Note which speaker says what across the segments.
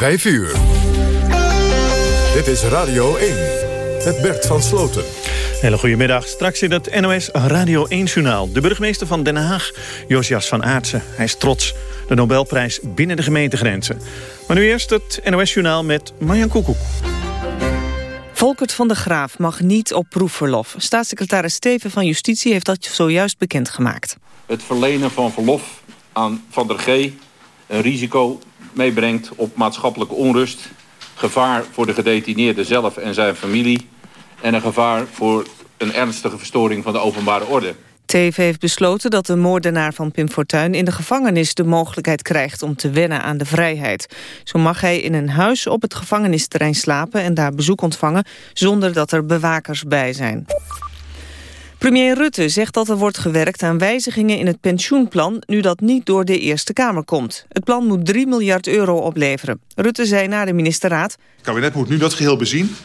Speaker 1: 5 uur. Dit is Radio 1. Met Bert van Sloten.
Speaker 2: Hele goedemiddag. Straks in het NOS Radio 1-journaal. De burgemeester van Den Haag, Josias van Aartsen. Hij is trots. De Nobelprijs binnen de gemeentegrenzen. Maar nu eerst het NOS-journaal met Marjan Koekoek.
Speaker 3: Volkert van der Graaf mag niet op proefverlof. Staatssecretaris Steven van Justitie heeft dat zojuist bekendgemaakt.
Speaker 4: Het verlenen van verlof aan Van der G... een risico meebrengt op maatschappelijke onrust... gevaar voor de gedetineerde zelf en zijn familie... en een gevaar voor een ernstige verstoring van de openbare orde.
Speaker 3: TV heeft besloten dat de moordenaar van Pim Fortuyn in de gevangenis de mogelijkheid krijgt om te wennen aan de vrijheid. Zo mag hij in een huis op het gevangenisterrein slapen en daar bezoek ontvangen zonder dat er bewakers bij zijn. Premier Rutte zegt dat er wordt gewerkt aan wijzigingen in het pensioenplan... nu dat niet door de Eerste Kamer komt. Het plan moet 3 miljard euro opleveren. Rutte zei na de ministerraad...
Speaker 5: Het kabinet moet nu dat geheel bezien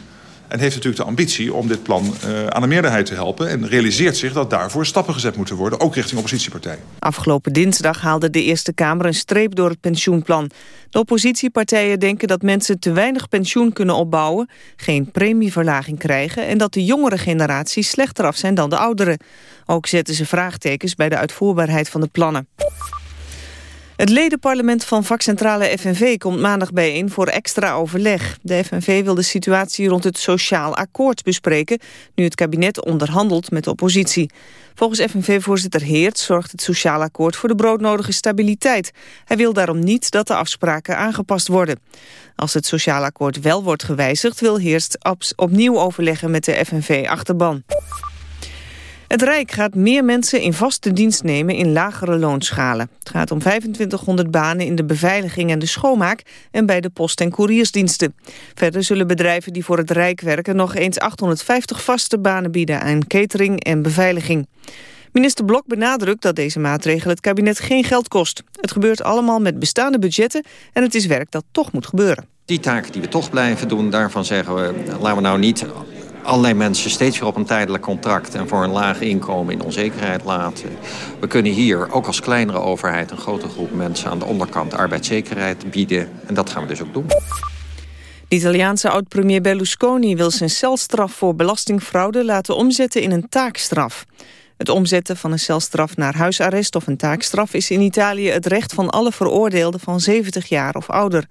Speaker 5: en heeft natuurlijk de ambitie om dit plan uh, aan de meerderheid te helpen... en realiseert zich dat daarvoor stappen gezet moeten worden, ook richting oppositiepartijen.
Speaker 3: Afgelopen dinsdag haalde de Eerste Kamer een streep door het pensioenplan. De oppositiepartijen denken dat mensen te weinig pensioen kunnen opbouwen... geen premieverlaging krijgen en dat de jongere generaties slechter af zijn dan de ouderen. Ook zetten ze vraagtekens bij de uitvoerbaarheid van de plannen. Het ledenparlement van vakcentrale FNV komt maandag bijeen voor extra overleg. De FNV wil de situatie rond het sociaal akkoord bespreken... nu het kabinet onderhandelt met de oppositie. Volgens FNV-voorzitter Heert zorgt het sociaal akkoord voor de broodnodige stabiliteit. Hij wil daarom niet dat de afspraken aangepast worden. Als het sociaal akkoord wel wordt gewijzigd... wil Heert opnieuw overleggen met de FNV-achterban. Het Rijk gaat meer mensen in vaste dienst nemen in lagere loonschalen. Het gaat om 2500 banen in de beveiliging en de schoonmaak... en bij de post- en couriersdiensten. Verder zullen bedrijven die voor het Rijk werken... nog eens 850 vaste banen bieden aan catering en beveiliging. Minister Blok benadrukt dat deze maatregel het kabinet geen geld kost. Het gebeurt allemaal met bestaande budgetten... en het is werk dat toch moet gebeuren.
Speaker 6: Die taken die we toch blijven doen, daarvan zeggen we... laten we nou niet allerlei mensen steeds weer op een tijdelijk contract... en voor een laag inkomen in onzekerheid laten. We kunnen hier, ook als kleinere overheid... een grote groep mensen aan de onderkant arbeidszekerheid bieden. En dat gaan we dus ook doen.
Speaker 3: De Italiaanse oud-premier Berlusconi wil zijn celstraf voor belastingfraude laten omzetten in een taakstraf. Het omzetten van een celstraf naar huisarrest of een taakstraf is in Italië het recht van alle veroordeelden van 70 jaar of ouder.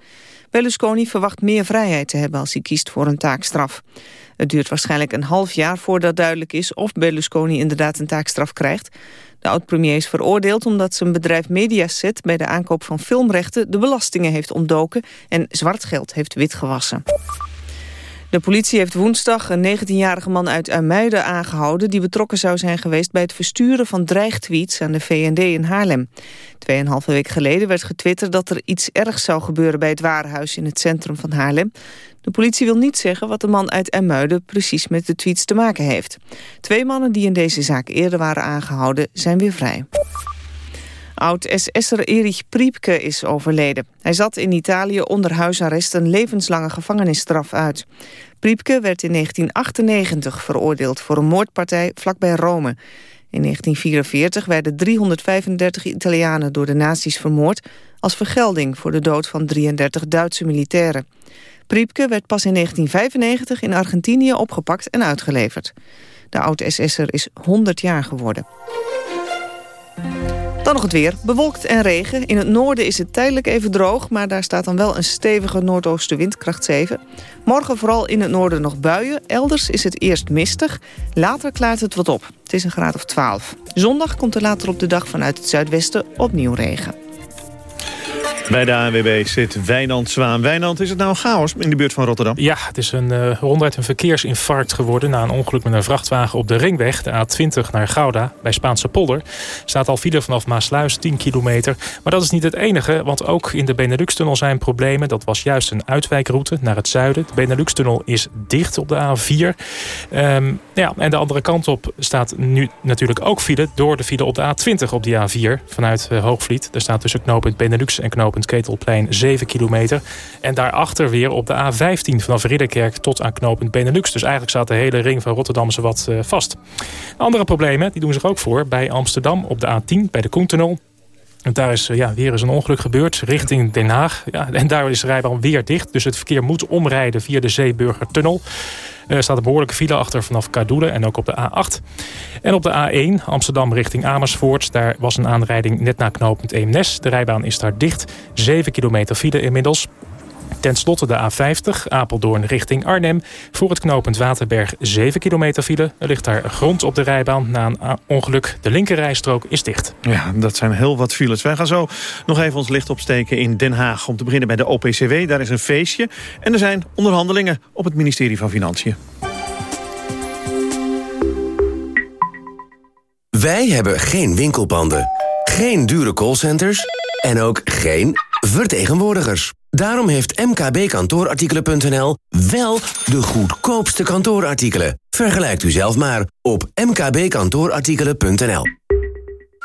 Speaker 3: Berlusconi verwacht meer vrijheid te hebben als hij kiest voor een taakstraf. Het duurt waarschijnlijk een half jaar voordat duidelijk is of Berlusconi inderdaad een taakstraf krijgt. De oud-premier is veroordeeld omdat zijn bedrijf Mediaset bij de aankoop van filmrechten de belastingen heeft ontdoken en zwart geld heeft witgewassen. De politie heeft woensdag een 19-jarige man uit Uimuiden aangehouden... die betrokken zou zijn geweest bij het versturen van dreigtweets aan de VND in Haarlem. Tweeënhalve week geleden werd getwitterd dat er iets ergs zou gebeuren... bij het Warenhuis in het centrum van Haarlem. De politie wil niet zeggen wat de man uit Uimuiden precies met de tweets te maken heeft. Twee mannen die in deze zaak eerder waren aangehouden zijn weer vrij. Oud-SS'er Erich Priepke is overleden. Hij zat in Italië onder huisarrest een levenslange gevangenisstraf uit. Priepke werd in 1998 veroordeeld voor een moordpartij vlakbij Rome. In 1944 werden 335 Italianen door de nazi's vermoord... als vergelding voor de dood van 33 Duitse militairen. Priepke werd pas in 1995 in Argentinië opgepakt en uitgeleverd. De oud-SS'er is 100 jaar geworden. Dan nog het weer. Bewolkt en regen. In het noorden is het tijdelijk even droog... maar daar staat dan wel een stevige noordoostenwind, kracht 7. Morgen vooral in het noorden nog buien. Elders is het eerst mistig. Later klaart het wat op. Het is een graad of 12. Zondag komt er later op de dag vanuit het zuidwesten opnieuw regen.
Speaker 2: Bij de ANWB zit Wijnand Zwaan. Wijnand, is het nou chaos in de buurt van Rotterdam?
Speaker 7: Ja, het is een uh, ronduit een verkeersinfarct geworden... na een ongeluk met een vrachtwagen op de ringweg, de A20 naar Gouda... bij Spaanse polder. staat al file vanaf Maasluis, 10 kilometer. Maar dat is niet het enige, want ook in de Benelux-tunnel zijn problemen. Dat was juist een uitwijkroute naar het zuiden. De Benelux-tunnel is dicht op de A4. Um, ehm, ja, en de andere kant op staat nu natuurlijk ook file... door de file op de A20 op die A4 vanuit uh, Hoogvliet. Er staat tussen knooppunt Benelux en knooppunt knooppunt Ketelplein 7 kilometer. En daarachter weer op de A15 vanaf Ridderkerk tot aan knooppunt Benelux. Dus eigenlijk staat de hele ring van Rotterdam wat uh, vast. Andere problemen die doen zich ook voor bij Amsterdam op de A10 bij de Koentunnel. En daar is ja, weer eens een ongeluk gebeurd richting Den Haag. Ja, en daar is de rijbaan weer dicht. Dus het verkeer moet omrijden via de Zeeburgertunnel. Er staat een behoorlijke file achter vanaf Kadoelen en ook op de A8. En op de A1 Amsterdam richting Amersfoort. Daar was een aanrijding net na knooppunt Eemnes. De rijbaan is daar dicht. 7 kilometer file inmiddels. Ten slotte de A50, Apeldoorn richting Arnhem. Voor het knooppunt Waterberg 7 kilometer file. Er ligt daar grond op de rijbaan na een ongeluk. De linkerrijstrook is dicht.
Speaker 2: Ja, dat zijn heel wat files. Wij gaan zo nog even ons licht opsteken in Den Haag. Om te beginnen bij de OPCW. Daar is een feestje. En er zijn onderhandelingen op het ministerie van Financiën.
Speaker 8: Wij hebben geen winkelpanden, geen dure callcenters en ook geen vertegenwoordigers. Daarom heeft mkbkantoorartikelen.nl wel de goedkoopste kantoorartikelen. Vergelijkt u zelf maar op mkbkantoorartikelen.nl.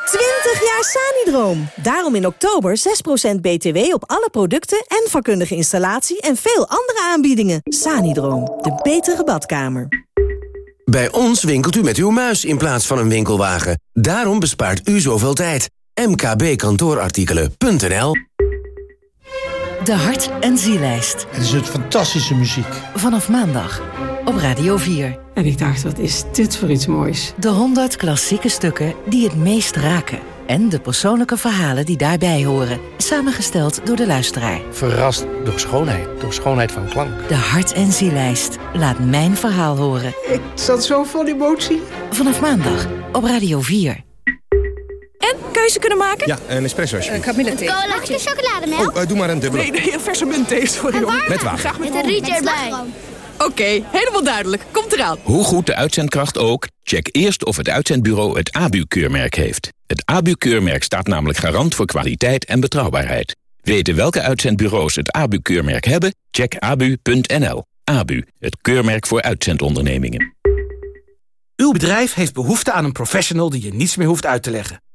Speaker 8: 20
Speaker 9: jaar Sanidroom. Daarom in oktober 6% BTW op alle producten en vakkundige installatie en veel andere aanbiedingen. Sanidroom, de betere badkamer.
Speaker 8: Bij ons winkelt u met uw muis in plaats van een winkelwagen. Daarom bespaart u zoveel tijd. mkbkantoorartikelen.nl
Speaker 10: De Hart- en Zielijst.
Speaker 11: Het is het fantastische muziek.
Speaker 10: Vanaf maandag op Radio 4.
Speaker 12: En ik dacht, wat is dit voor iets moois?
Speaker 10: De 100 klassieke stukken die het meest raken. En de persoonlijke verhalen die daarbij horen. Samengesteld door de luisteraar.
Speaker 13: Verrast door schoonheid, door schoonheid van klank.
Speaker 10: De Hart- en Zielijst. Laat mijn verhaal horen.
Speaker 12: Ik zat zo vol emotie.
Speaker 10: Vanaf maandag op Radio 4.
Speaker 9: En, keuze kunnen maken?
Speaker 14: Ja, een espresso alsjeblieft.
Speaker 9: Uh, Camilla thee.
Speaker 15: Mag ik een chocolademelk?
Speaker 14: Oh, uh, doe maar een dubbele.
Speaker 9: Nee, nee, een verse munt thee, sorry hoor.
Speaker 14: Met water.
Speaker 9: Graag met,
Speaker 15: met een rietje erbij.
Speaker 9: Oké, okay, helemaal duidelijk. Komt eraan.
Speaker 16: Hoe goed de uitzendkracht ook, check eerst of het uitzendbureau het ABU-keurmerk heeft. Het ABU-keurmerk staat namelijk garant voor kwaliteit en betrouwbaarheid. Weten welke uitzendbureaus het ABU-keurmerk hebben? Check abu.nl. ABU, het keurmerk voor uitzendondernemingen.
Speaker 17: Uw bedrijf heeft behoefte aan een professional die je niets meer hoeft uit te leggen.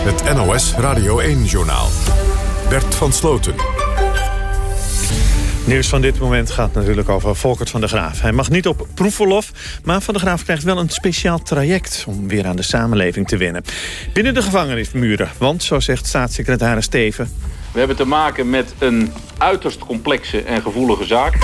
Speaker 1: Het NOS Radio 1-journaal. Bert van Sloten.
Speaker 2: Nieuws van dit moment gaat natuurlijk over Volkert van der Graaf. Hij mag niet op proefverlof, maar Van der Graaf krijgt wel een speciaal traject... om weer aan de samenleving te winnen. Binnen de gevangenismuren, want, zo zegt staatssecretaris Steven...
Speaker 4: We hebben te maken met een uiterst complexe en gevoelige zaak.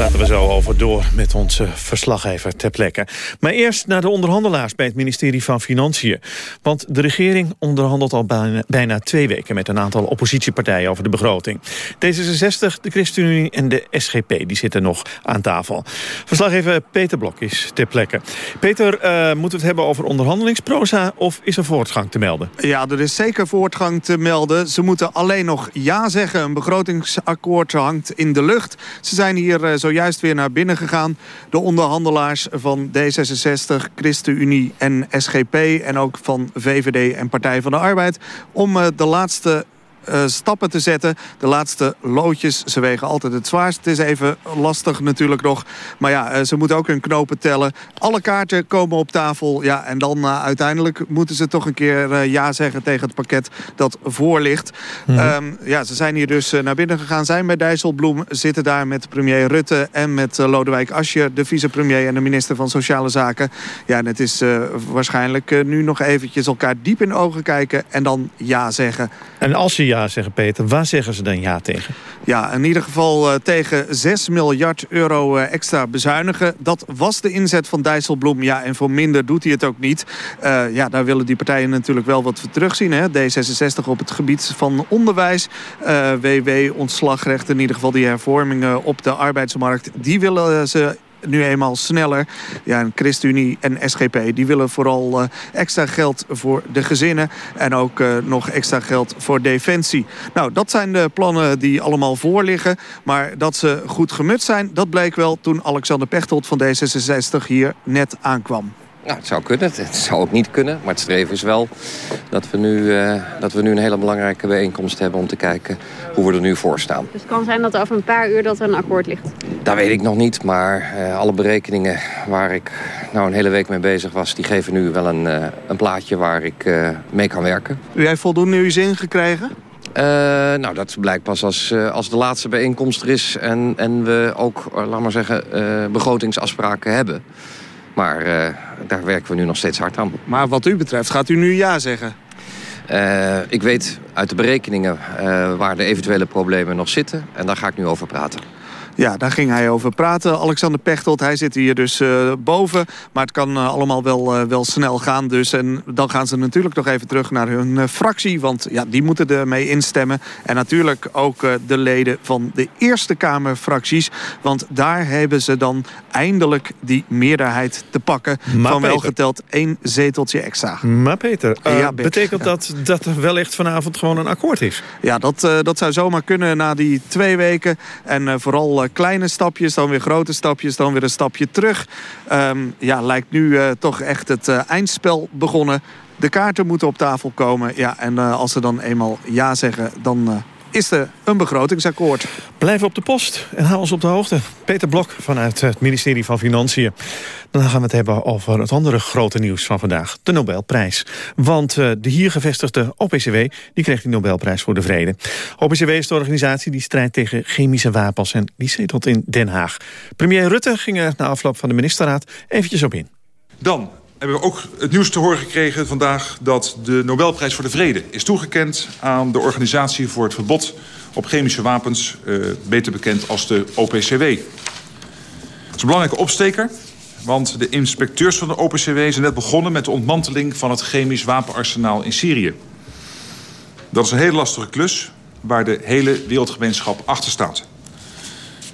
Speaker 2: Praten we zo over door met onze verslaggever ter plekke. Maar eerst naar de onderhandelaars bij het ministerie van Financiën. Want de regering onderhandelt al bijna, twee weken... met een aantal oppositiepartijen over de begroting. D66, de ChristenUnie en de SGP die zitten nog aan tafel. Verslaggever Peter Blok is ter plekke. Peter, uh, moeten we het hebben over onderhandelingsproza... of is er voortgang te melden?
Speaker 18: Ja, er is zeker voortgang te melden. Ze moeten alleen nog ja zeggen. Een begrotingsakkoord hangt in de lucht. Ze zijn hier uh, zojuist weer naar binnen gegaan. De onderhandelaars van D66, ChristenUnie en SGP... en ook van VVD en Partij van de Arbeid... om uh, de laatste uh, stappen te zetten. De laatste loodjes, ze wegen altijd het zwaarst. Het is even lastig natuurlijk nog. Maar ja, uh, ze moeten ook hun knopen tellen. Alle kaarten komen op tafel. Ja, en dan uh, uiteindelijk moeten ze toch een keer ja zeggen tegen het pakket dat voor ligt. Mm -hmm. um, ja, ze zijn hier dus naar binnen gegaan. Zijn bij Dijsselbloem, zitten daar met premier Rutte en met Lodewijk Asscher, de vicepremier en de minister van Sociale Zaken. Ja, en het is waarschijnlijk nu nog eventjes elkaar diep in de ogen kijken en dan ja zeggen.
Speaker 2: En als je ja zeggen, Peter, waar zeggen ze dan ja tegen?
Speaker 18: Ja, in ieder geval uh, tegen 6 miljard euro uh, extra bezuinigen. Dat was de inzet van Dijsselbloem. Ja, en voor minder doet hij het ook niet. Uh, ja, daar willen die partijen natuurlijk wel wat voor terugzien. Hè? D66 op het gebied van onderwijs. WW, ontslagrecht, in ieder geval die hervormingen op de arbeidsmarkt. Die willen ze nu eenmaal sneller. Ja, en ChristenUnie en SGP die willen vooral uh, extra geld voor de gezinnen. En ook uh, nog extra geld voor defensie. Nou, dat zijn de plannen die allemaal voorliggen. Maar dat ze goed gemut zijn, dat bleek wel toen Alexander Pechtold van D66 hier net aankwam.
Speaker 6: Nou, het zou kunnen. Het zou ook niet kunnen. Maar het streven is wel dat we nu, uh, dat we nu een hele belangrijke bijeenkomst hebben... om te kijken hoe we er nu voor staan.
Speaker 11: Dus het kan zijn dat over een paar uur dat er een akkoord ligt?
Speaker 6: Dat weet ik nog niet. Maar uh, alle berekeningen waar ik nou een hele week mee bezig was... die geven nu wel een, uh, een plaatje waar ik mee kan werken.
Speaker 18: U heeft voldoende uw zin gekregen?
Speaker 6: Uh, nou, dat blijkt pas als, uh, als de laatste bijeenkomst er is... en, en we ook, uh, laat maar zeggen, begrotingsafspraken hebben. Maar daar werken we nu nog steeds hard aan.
Speaker 18: Maar wat u betreft gaat u nu ja zeggen?
Speaker 6: ik weet uit de berekeningen waar de eventuele problemen nog zitten... en daar ga ik nu over praten.
Speaker 18: Ja, daar ging hij over praten. Alexander Pechtold, hij zit hier dus uh, boven. Maar het kan uh, allemaal wel, uh, wel snel gaan dus. En dan gaan ze natuurlijk nog even terug naar hun fractie. Want ja, die moeten ermee instemmen. En natuurlijk ook de leden van de Eerste Kamerfracties. Want daar hebben ze dan eindelijk die meerderheid te pakken.
Speaker 2: Maar
Speaker 18: van
Speaker 2: Peter.
Speaker 18: welgeteld één zeteltje extra.
Speaker 2: Maar Peter,
Speaker 18: Ja,
Speaker 2: betekent dat dat er wellicht vanavond gewoon een akkoord is?
Speaker 18: Ja, dat, dat zou zomaar kunnen na die twee weken. En vooral kleine stapjes, dan weer grote stapjes, dan weer een stapje terug. Um, ja, lijkt nu toch echt het eindspel begonnen. De kaarten moeten op tafel komen. Ja, en als ze dan eenmaal ja zeggen, dan is er een begrotingsakkoord.
Speaker 2: Blijf op de post en hou ons op de hoogte. Peter Blok vanuit het ministerie van Financiën. Dan gaan we het hebben over het andere grote nieuws van vandaag. De Nobelprijs. Want uh, de hier gevestigde OPCW die kreeg die Nobelprijs voor de vrede. OPCW is de organisatie die strijdt tegen chemische wapens... en die zetelt in Den Haag. Premier Rutte ging er na afloop van de ministerraad eventjes op in.
Speaker 5: Dan hebben we ook het nieuws te horen gekregen vandaag... dat de Nobelprijs voor de Vrede is toegekend aan de Organisatie voor het Verbod op Chemische Wapens... Uh, beter bekend als de OPCW. Het is een belangrijke opsteker, want de inspecteurs van de OPCW... zijn net begonnen met de ontmanteling van het chemisch wapenarsenaal in Syrië. Dat is een hele lastige klus waar de hele wereldgemeenschap achter staat.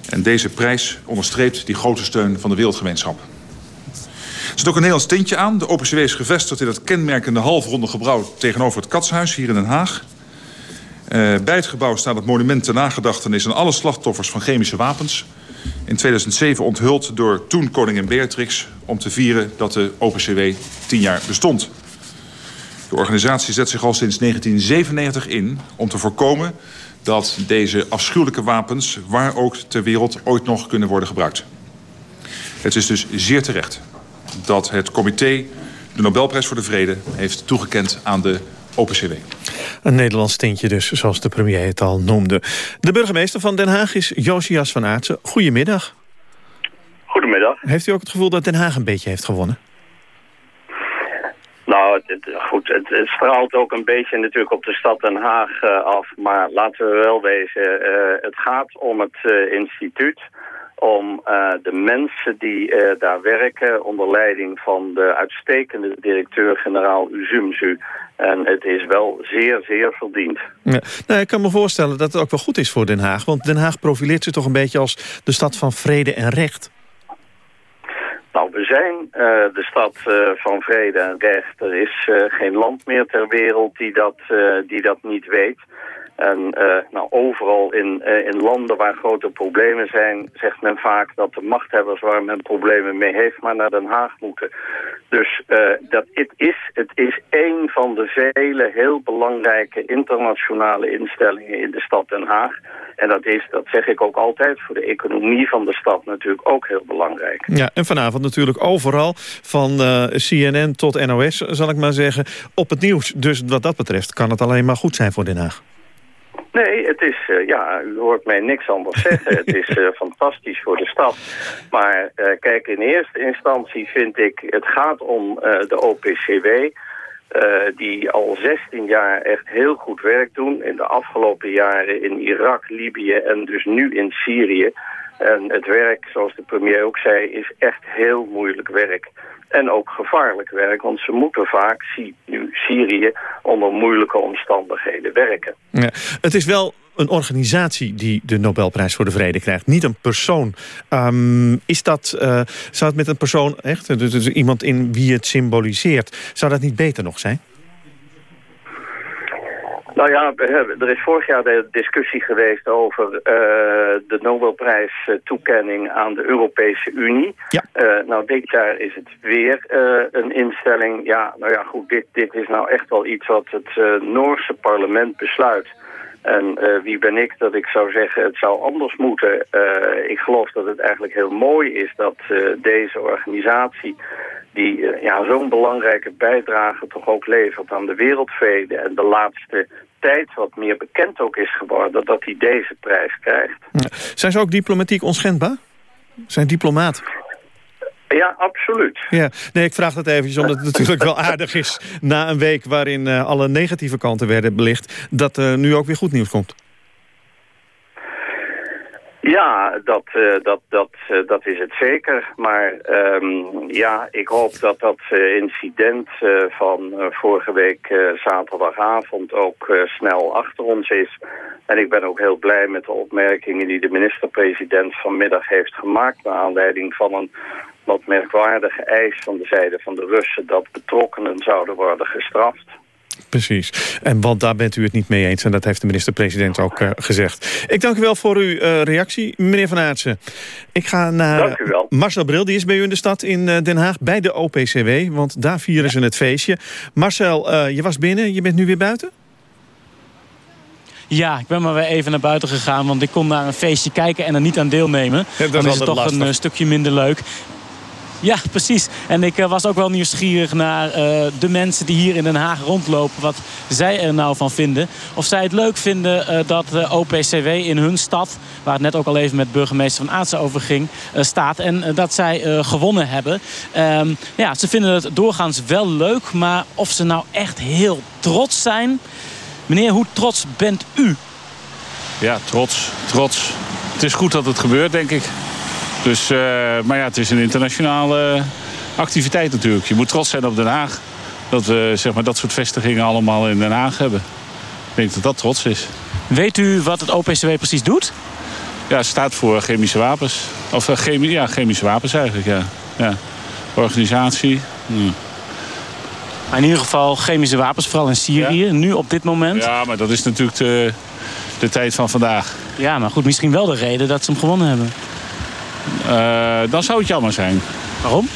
Speaker 5: En deze prijs onderstreept die grote steun van de wereldgemeenschap. Er zit ook een Nederlands tintje aan. De OPCW is gevestigd in het kenmerkende halfronde gebouw tegenover het Katshuis hier in Den Haag. Uh, bij het gebouw staat het monument ter nagedachtenis aan alle slachtoffers van chemische wapens. In 2007 onthuld door toen koningin Beatrix om te vieren dat de OPCW 10 jaar bestond. De organisatie zet zich al sinds 1997 in om te voorkomen dat deze afschuwelijke wapens waar ook ter wereld ooit nog kunnen worden gebruikt. Het is dus zeer terecht dat het comité de Nobelprijs voor de Vrede heeft toegekend aan de OPCW.
Speaker 2: Een Nederlands tintje dus, zoals de premier het al noemde. De burgemeester van Den Haag is Josias van Aartsen. Goedemiddag.
Speaker 14: Goedemiddag.
Speaker 2: Heeft u ook het gevoel dat Den Haag een beetje heeft gewonnen?
Speaker 14: Nou, het, het, goed, het, het, straalt ook een beetje natuurlijk op de stad Den Haag uh, af. Maar laten we wel wezen, uh, het gaat om het uh, instituut om uh, de mensen die uh, daar werken onder leiding van de uitstekende directeur-generaal Uzumzu. En het is wel zeer, zeer verdiend.
Speaker 2: Ja. Nou, ik kan me voorstellen dat het ook wel goed is voor Den Haag. Want Den Haag profileert zich toch een beetje als de stad van vrede en recht.
Speaker 14: Nou, we zijn uh, de stad uh, van vrede en recht. Er is uh, geen land meer ter wereld die dat, die dat niet weet. En uh, nou, overal in, uh, in landen waar grote problemen zijn, zegt men vaak dat de machthebbers waar men problemen mee heeft, maar naar Den Haag moeten. Dus uh, dat, het, is, het is een van de vele heel belangrijke internationale instellingen in de stad Den Haag. En dat is, dat zeg ik ook altijd, voor de economie van de stad natuurlijk ook heel belangrijk.
Speaker 2: Ja, en vanavond natuurlijk overal, van CNN tot NOS, zal ik maar zeggen, op het nieuws. Dus wat dat betreft kan het alleen maar goed zijn voor Den Haag.
Speaker 14: Nee, het is, uh, ja, u hoort mij niks anders zeggen. het is uh, fantastisch voor de stad. Maar uh, kijk, in eerste instantie vind ik, het gaat om de OPCW... die al 16 jaar echt heel goed werk doen. In de afgelopen jaren in Irak, Libië en dus nu in Syrië. En het werk, zoals de premier ook zei, is echt heel moeilijk werk. En ook gevaarlijk werk, want ze moeten vaak, nu Syrië, onder moeilijke omstandigheden werken.
Speaker 2: Ja, het is wel een organisatie die de Nobelprijs voor de Vrede krijgt. Niet een persoon. Um, is dat, uh, zou het met een persoon, echt, dus, dus iemand in wie het symboliseert... zou dat niet beter nog zijn?
Speaker 14: Nou ja, er is vorig jaar de discussie geweest over uh, de Nobelprijs-toekenning aan de Europese Unie.
Speaker 2: Ja.
Speaker 14: Uh, nou, dit jaar is het weer uh, een instelling. Ja, nou ja, goed, dit, dit is nou echt wel iets wat het Noorse parlement besluit. En wie ben ik dat ik zou zeggen het zou anders moeten. ik geloof dat het eigenlijk heel mooi is dat deze organisatie die ja, zo'n belangrijke bijdrage toch ook levert aan de wereldvrede en de laatste tijd wat meer bekend ook is geworden... dat hij deze prijs krijgt.
Speaker 2: Zijn ze ook diplomatiek onschendbaar? Zijn diplomaat?
Speaker 14: Ja, absoluut.
Speaker 2: Ja, nee, ik vraag dat eventjes omdat het natuurlijk wel aardig is... na een week waarin uh, alle negatieve kanten werden belicht... dat er nu ook weer goed nieuws komt.
Speaker 14: Ja, dat, uh, dat, dat, uh, dat is het zeker. Maar um, ja, ik hoop dat dat uh, incident van vorige week zaterdagavond ook snel achter ons is. En ik ben ook heel blij met de opmerkingen die de minister-president vanmiddag heeft gemaakt... naar aanleiding van een wat merkwaardige eis van de zijde van de Russen... dat betrokkenen zouden worden gestraft.
Speaker 2: Precies. En want daar bent u het niet mee eens. En dat heeft de minister-president ook uh, gezegd. Ik dank u wel voor uw uh, reactie, meneer Van Aartsen. Ik ga naar Marcel Bril, die is bij u in de stad in uh, Den Haag... bij de OPCW, want daar vieren ja. ze het feestje. Marcel, je was binnen, je bent nu weer buiten?
Speaker 19: Ja, ik ben maar weer even naar buiten gegaan... want ik kon naar een feestje kijken en er niet aan deelnemen. Ja, dat Dan is het toch lastig. een stukje minder leuk. Ja, precies. En ik uh, was ook wel nieuwsgierig naar uh, de mensen die hier in Den Haag rondlopen. Wat zij er nou van vinden. Of zij het leuk vinden uh, dat de OPCW in hun stad... waar het net ook al even met burgemeester Van Aartsen over ging... staat en dat zij gewonnen hebben. Um, ja, ze vinden het doorgaans wel leuk. Maar of ze nou echt heel trots zijn... Meneer, hoe trots bent u?
Speaker 20: Ja, trots. Trots. Het is goed dat het gebeurt, denk ik. Dus, uh, maar ja, het is een internationale activiteit natuurlijk. Je moet trots zijn op Den Haag. Dat we zeg maar, dat soort vestigingen allemaal in Den Haag hebben. Ik denk dat dat trots is.
Speaker 19: Weet u wat het OPCW precies doet?
Speaker 20: Ja, het staat voor chemische wapens. Of uh, chemi ja, chemische wapens eigenlijk, ja. ja. Organisatie.
Speaker 19: Maar in ieder geval chemische wapens, vooral in Syrië, ja? nu op dit moment.
Speaker 20: Ja, maar dat is natuurlijk de, de tijd van vandaag.
Speaker 19: Ja, maar goed, misschien wel de reden dat ze hem gewonnen hebben.
Speaker 20: Uh, dan zou het jammer zijn.
Speaker 19: Waarom?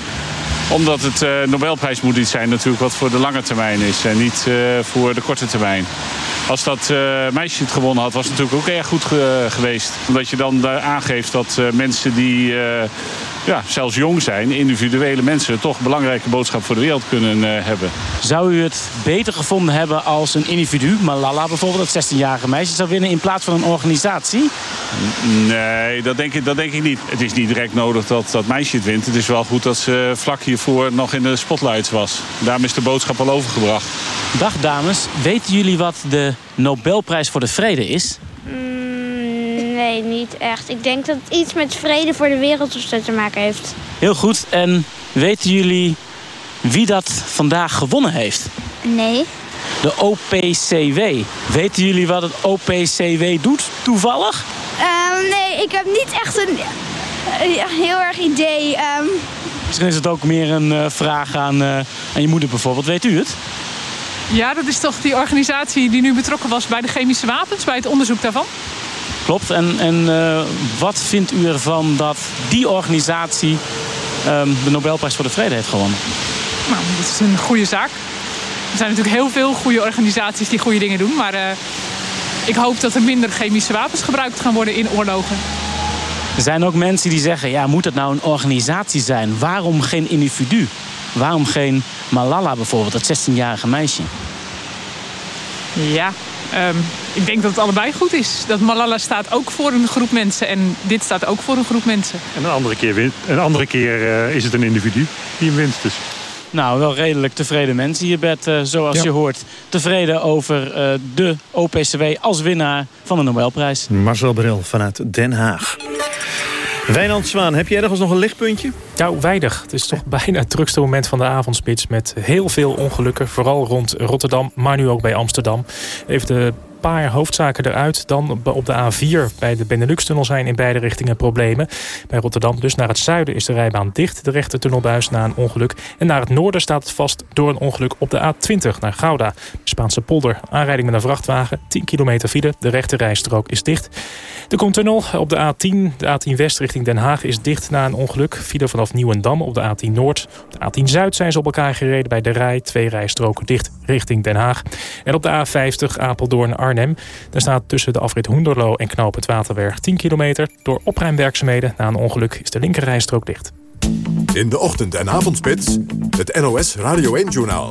Speaker 20: Omdat het uh, Nobelprijs moet iets zijn natuurlijk wat voor de lange termijn is. En niet uh, voor de korte termijn. Als dat meisje het gewonnen had, was het natuurlijk ook erg goed geweest. Omdat je dan aangeeft dat mensen die ja, zelfs jong zijn, individuele mensen... toch een belangrijke boodschap voor de wereld kunnen uh, hebben.
Speaker 19: Zou u het beter gevonden hebben als een individu, Malala bijvoorbeeld... dat 16-jarige meisje zou winnen in plaats van een organisatie?
Speaker 20: Nee, dat denk, ik, dat denk ik niet. Het is niet direct nodig dat dat meisje het wint. Het is wel goed dat ze vlak hiervoor nog in de spotlights was. Daarom is de boodschap al overgebracht.
Speaker 19: Dag dames, weten jullie wat de Nobelprijs voor de Vrede is?
Speaker 15: Nee, niet echt. Ik denk dat het iets met vrede voor de wereld of zo te maken heeft.
Speaker 19: Heel goed. En weten jullie wie dat vandaag gewonnen heeft?
Speaker 15: Nee.
Speaker 19: De OPCW. Weten jullie wat het OPCW doet, toevallig?
Speaker 15: Um, nee, ik heb niet echt een uh, heel erg idee. Um...
Speaker 19: Misschien is het ook meer een uh, vraag aan, uh, aan je moeder bijvoorbeeld. Weet u het?
Speaker 21: Ja, dat is toch die organisatie die nu betrokken was bij de chemische wapens, bij het onderzoek daarvan?
Speaker 19: Klopt. En, en uh, wat vindt u ervan dat die organisatie um, de Nobelprijs voor de Vrede heeft gewonnen?
Speaker 21: Nou, dat is een goede zaak. Er zijn natuurlijk heel veel goede organisaties die goede dingen doen. Maar uh, ik hoop dat er minder chemische wapens gebruikt gaan worden in oorlogen.
Speaker 19: Er zijn ook mensen die zeggen, ja, moet het nou een organisatie zijn? Waarom geen individu? Waarom geen Malala bijvoorbeeld, dat 16-jarige meisje?
Speaker 21: Ja, um, ik denk dat het allebei goed is. Dat Malala staat ook voor een groep mensen en dit staat ook voor een groep mensen.
Speaker 22: En een andere keer, wint, een andere keer uh, is het een individu die hem wint. Dus.
Speaker 19: Nou, wel redelijk tevreden mensen hier, Bert, uh, zoals ja. je hoort. Tevreden over uh, de OPCW als winnaar van de Nobelprijs.
Speaker 2: Marcel Bril vanuit Den Haag. Wijnand Zwaan, heb jij ergens nog een lichtpuntje?
Speaker 7: Nou, weinig. Het is toch bijna het drukste moment van de avondspits... met heel veel ongelukken, vooral rond Rotterdam, maar nu ook bij Amsterdam. Even de paar hoofdzaken eruit. Dan op de A4 bij de Benelux-tunnel zijn in beide richtingen problemen. Bij Rotterdam dus naar het zuiden is de rijbaan dicht. De rechte tunnelbuis na een ongeluk. En naar het noorden staat het vast door een ongeluk op de A20 naar Gouda. Spaanse polder. Aanrijding met een vrachtwagen. 10 kilometer file. De rechte rijstrook is dicht. De Koentunnel op de A10. De A10 West richting Den Haag is dicht na een ongeluk. File vanaf Nieuwendam op de A10 Noord. Op de A10 Zuid zijn ze op elkaar gereden bij de rij. Twee rijstroken dicht richting Den Haag. En op de A50 Apeldoorn-Arnhem. Daar staat tussen de afrit Hoenderloo en Knoop het Waterberg 10 kilometer. Door opruimwerkzaamheden na een ongeluk is de linkerrijstrook dicht.
Speaker 1: In de ochtend- en avondspits, het NOS Radio 1-journaal.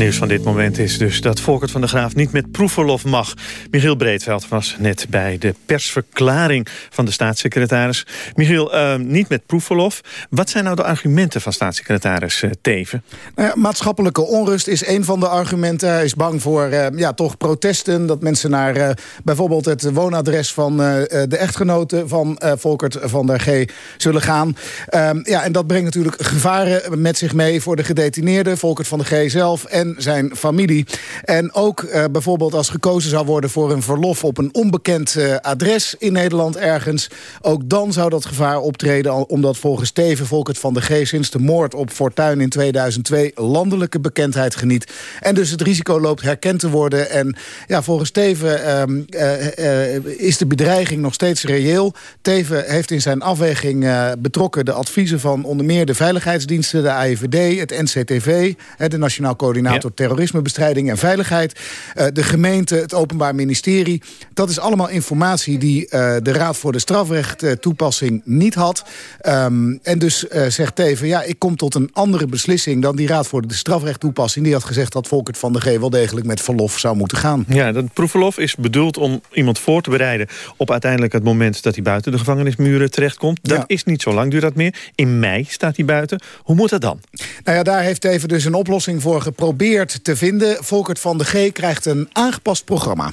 Speaker 2: Nieuws van dit moment is dus dat Volkert van der Graaf niet met proefverlof mag. Michiel Breedveld was net bij de persverklaring van de staatssecretaris. Michiel, uh, niet met proefverlof. Wat zijn nou de argumenten van staatssecretaris uh, Teven?
Speaker 23: Nou ja, maatschappelijke onrust is een van de argumenten. Hij is bang voor uh, ja, toch protesten. Dat mensen naar bijvoorbeeld het woonadres van de echtgenoten van Volkert van der G zullen gaan. Ehm, ja, en dat brengt natuurlijk gevaren met zich mee voor de gedetineerden. Volkert van der G zelf en zijn familie. En ook uh, bijvoorbeeld als gekozen zou worden voor een verlof... op een onbekend uh, adres in Nederland ergens... ook dan zou dat gevaar optreden... omdat volgens Steven Volkert van de G... sinds de moord op Fortuin in 2002 landelijke bekendheid geniet. En dus het risico loopt herkend te worden. En ja, volgens Teven um, uh, is de bedreiging nog steeds reëel. Teven heeft in zijn afweging betrokken de adviezen van onder meer de veiligheidsdiensten... de AIVD, het NCTV, de Nationaal Coördinator door terrorismebestrijding en veiligheid. Uh, de gemeente, het Openbaar Ministerie. Dat is allemaal informatie die uh, de Raad voor de Strafrecht toepassing niet had. Um, en dus zegt Teven, ja, ik kom tot een andere beslissing... dan die Raad voor de Strafrecht toepassing. Die had gezegd dat Volkert van de G wel degelijk met verlof zou moeten gaan.
Speaker 2: Ja, dat proefverlof is bedoeld om iemand voor te bereiden... op uiteindelijk het moment dat hij buiten de gevangenismuren terechtkomt. Dat ja. is niet zo lang, duurt dat meer. In mei staat hij buiten. Hoe moet dat dan?
Speaker 23: Nou ja, daar heeft Teven dus een oplossing voor geprobeerd te vinden. Volkert van de G krijgt een aangepast programma.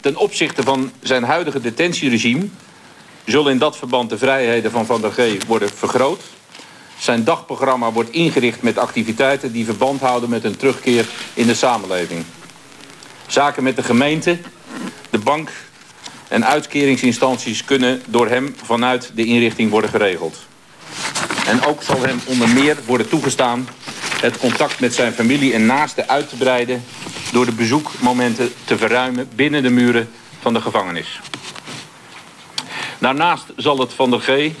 Speaker 4: Ten opzichte van zijn huidige detentieregime... zullen in dat verband de vrijheden van Van der G worden vergroot. Zijn dagprogramma wordt ingericht met activiteiten... die verband houden met een terugkeer in de samenleving. Zaken met de gemeente, de bank en uitkeringsinstanties... kunnen door hem vanuit de inrichting worden geregeld. En ook zal hem onder meer worden toegestaan het contact met zijn familie en naasten uit te breiden... door de bezoekmomenten te verruimen binnen de muren van de gevangenis. Daarnaast zal het Van der G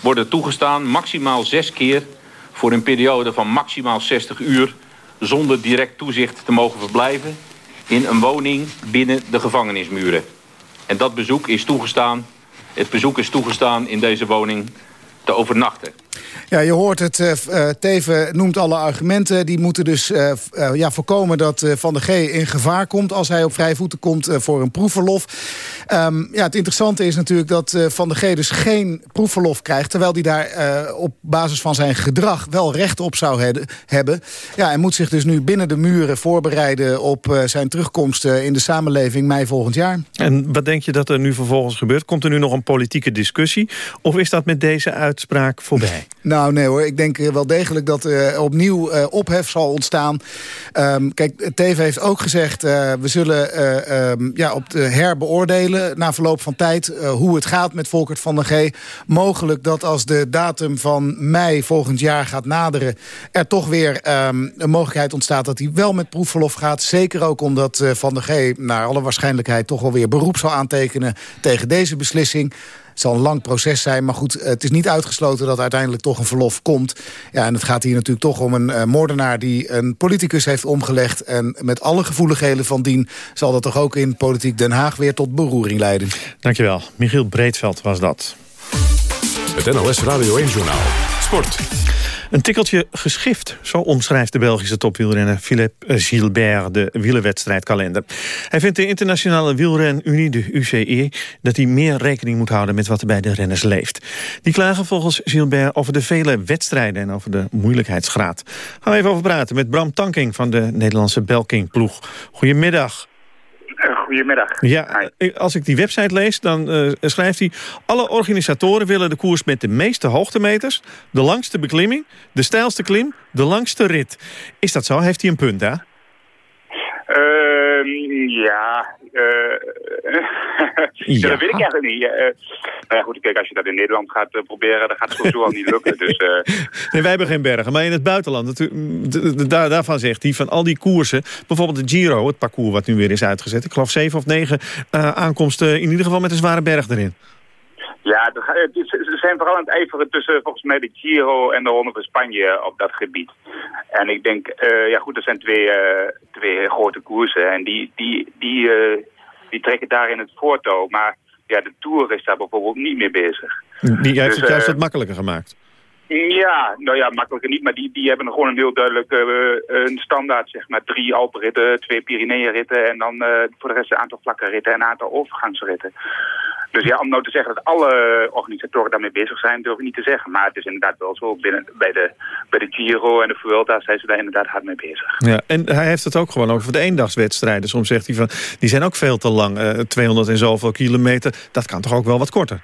Speaker 4: worden toegestaan maximaal zes keer... voor een periode van maximaal 60 uur... zonder direct toezicht te mogen verblijven... in een woning binnen de gevangenismuren. En dat bezoek is toegestaan... het bezoek is toegestaan in deze woning te overnachten.
Speaker 23: Ja, je hoort het. Uh, Teven noemt alle argumenten. Die moeten dus uh, ja, voorkomen dat Van de G in gevaar komt... als hij op vrije voeten komt voor een proefverlof. Um, ja, het interessante is natuurlijk dat Van de G dus geen proefverlof krijgt... terwijl hij daar op basis van zijn gedrag wel recht op zou hebben. Ja, hij moet zich dus nu binnen de muren voorbereiden... op zijn terugkomst in de samenleving mei volgend jaar.
Speaker 2: En wat denk je dat er nu vervolgens gebeurt? Komt er nu nog een politieke discussie? Of is dat met deze uitspraak voorbij?
Speaker 23: Nou, nee hoor. Ik denk wel degelijk dat er uh, opnieuw uh, ophef zal ontstaan. Um, kijk, TV heeft ook gezegd... Uh, we zullen um, ja, op de herbeoordelen na verloop van tijd... hoe het gaat met Volkert van der G. Mogelijk dat als de datum van mei volgend jaar gaat naderen... er toch weer um, een mogelijkheid ontstaat dat hij wel met proefverlof gaat. Zeker ook omdat Van der G naar alle waarschijnlijkheid... toch wel weer beroep zal aantekenen tegen deze beslissing... Het zal een lang proces zijn, maar goed, het is niet uitgesloten dat uiteindelijk toch een verlof komt. Ja, en het gaat hier natuurlijk toch om een uh, moordenaar die een politicus heeft omgelegd. En met alle gevoeligheden van dien zal dat toch ook in politiek Den Haag weer tot beroering leiden.
Speaker 2: Dankjewel. Michiel Breedveld was dat.
Speaker 1: Het NOS Radio 1-journaal. Sport.
Speaker 2: Een tikkeltje geschift, zo omschrijft de Belgische topwielrenner Philippe Gilbert de wielerwedstrijdkalender. Hij vindt de internationale wielrenunie, de UCE, dat hij meer rekening moet houden met wat er bij de renners leeft. Die klagen volgens Gilbert over de vele wedstrijden en over de moeilijkheidsgraad. Gaan we even over praten met Bram Tanking van de Nederlandse Belking-ploeg. Goedemiddag.
Speaker 24: Goedemiddag.
Speaker 2: Ja, als ik die website lees, dan uh, schrijft hij... alle organisatoren willen de koers met de meeste hoogtemeters... de langste beklimming, de steilste klim, de langste rit. Is dat zo? Heeft hij een punt, hè?
Speaker 24: Ehm, ja, ja, dat weet ik eigenlijk niet. Uh, nou ja, goed, kijk, als je dat in Nederland gaat proberen, dan gaat het sowieso al niet lukken. Dus,
Speaker 2: nee, wij hebben geen bergen, maar in het buitenland, daar, daarvan zegt hij, van al die koersen, bijvoorbeeld de Giro, het parcours wat nu weer is uitgezet, ik geloof zeven of negen aankomsten, in ieder geval met een zware berg erin.
Speaker 24: Ja, ze zijn vooral aan het ijveren tussen volgens mij de Giro en de Ronde van Spanje op dat gebied. En ik denk, uh, ja goed, er zijn twee, uh, twee grote koersen en die, die, die, uh, die trekken daarin het voortouw. Maar ja, de Tour is daar bijvoorbeeld niet mee bezig.
Speaker 2: Die heeft dus, het juist wat makkelijker gemaakt.
Speaker 24: Ja, nou ja, makkelijker niet, maar die, die hebben gewoon een heel duidelijk een standaard, zeg maar. Drie Alpenritten, twee Pyreneeënritten en dan voor de rest een aantal vlakke ritten en een aantal overgangsritten. Dus ja, om nou te zeggen dat alle organisatoren daarmee bezig zijn, durf ik niet te zeggen. Maar het is inderdaad wel zo, binnen, bij, de, bij de Giro en de Vuelta zijn ze daar inderdaad hard mee bezig.
Speaker 2: Ja, en hij heeft het ook gewoon over de eendagswedstrijden. Soms zegt hij van, die zijn ook veel te lang, uh, 200 en zoveel kilometer. Dat kan toch ook wel wat korter?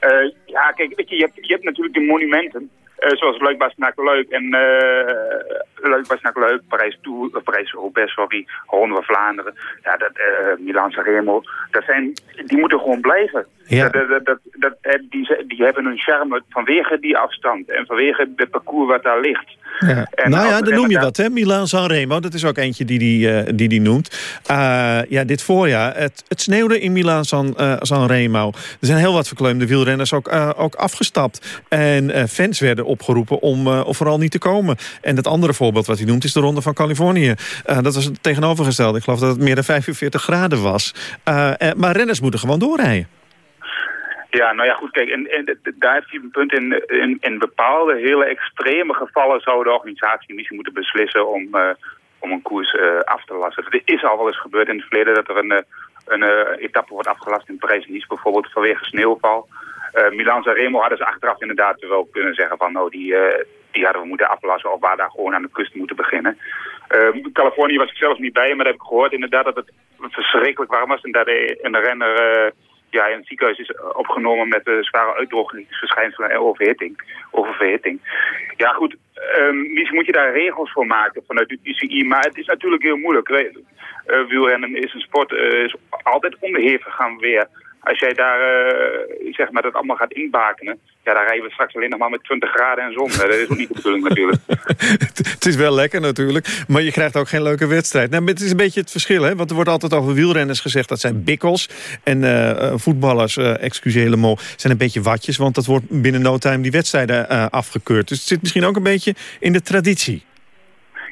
Speaker 24: Uh, ja, kijk, weet je, je hebt, je hebt natuurlijk de monumenten. Uh, zoals Leuk Bastenaken-Leuk en uh, Leuk Bastenaken-Leuk, Parijs-Tour, Parijs-Roubaix, sorry, Ronde van Vlaanderen, ja, dat, uh, Milaan-San dat zijn, die moeten gewoon blijven. Ja. Dat, dat, dat, dat, die, die hebben een charme vanwege die afstand en vanwege het parcours wat daar ligt.
Speaker 2: Ja. nou ja, dan noem je dat, hè? Milaan San Remo, dat is ook eentje die die, uh, die, die noemt. Uh, ja, dit voorjaar, het, het sneeuwde in Milaan San, uh, San Remo. Er zijn heel wat verkleumde wielrenners ook, ook afgestapt. En fans werden opgeroepen om, om vooral niet te komen. En het andere voorbeeld wat hij noemt is de Ronde van Californië. dat was het tegenovergestelde. Ik geloof dat het meer dan 45 graden was. maar renners moeten gewoon doorrijden.
Speaker 24: Ja, nou ja, goed, kijk, en, daar heeft hij een punt in, in, bepaalde hele extreme gevallen zou de organisatie misschien moeten beslissen om, uh, om een koers uh, af te lassen. Er is al wel eens gebeurd in het verleden dat er een, eh, een etappe wordt afgelast in Parijs-Nice, bijvoorbeeld vanwege sneeuwval. Milan Remo hadden ze achteraf inderdaad wel kunnen zeggen van, nou, die, die hadden we moeten aflassen of waar daar gewoon aan de kust moeten beginnen. Californië was ik zelf niet bij, maar dat heb ik gehoord inderdaad dat het verschrikkelijk warm was en dat de, en de renner ja, in het ziekenhuis is opgenomen met uh, zware uitdrogingsverschijnselen en overhitting. Oververhitting. Ja goed, um, misschien moet je daar regels voor maken vanuit de UCI, maar het is natuurlijk heel moeilijk. Uh, wielrennen is een sport, uh, is altijd onderhevig gaan weer als jij daar uh, zeg maar, dat allemaal gaat inbakenen... ja, dan rijden we straks alleen nog maar met 20 graden en zon. Dat is ook niet de bedoeling natuurlijk.
Speaker 2: het is wel lekker natuurlijk, maar je krijgt ook geen leuke wedstrijd. Nou, het is een beetje het verschil, hè? want er wordt altijd over wielrenners gezegd... dat zijn bikkels en uh, voetballers, uh, excusez mo zijn een beetje watjes... want dat wordt binnen no time die wedstrijden afgekeurd. Dus het zit misschien ook een beetje in de traditie.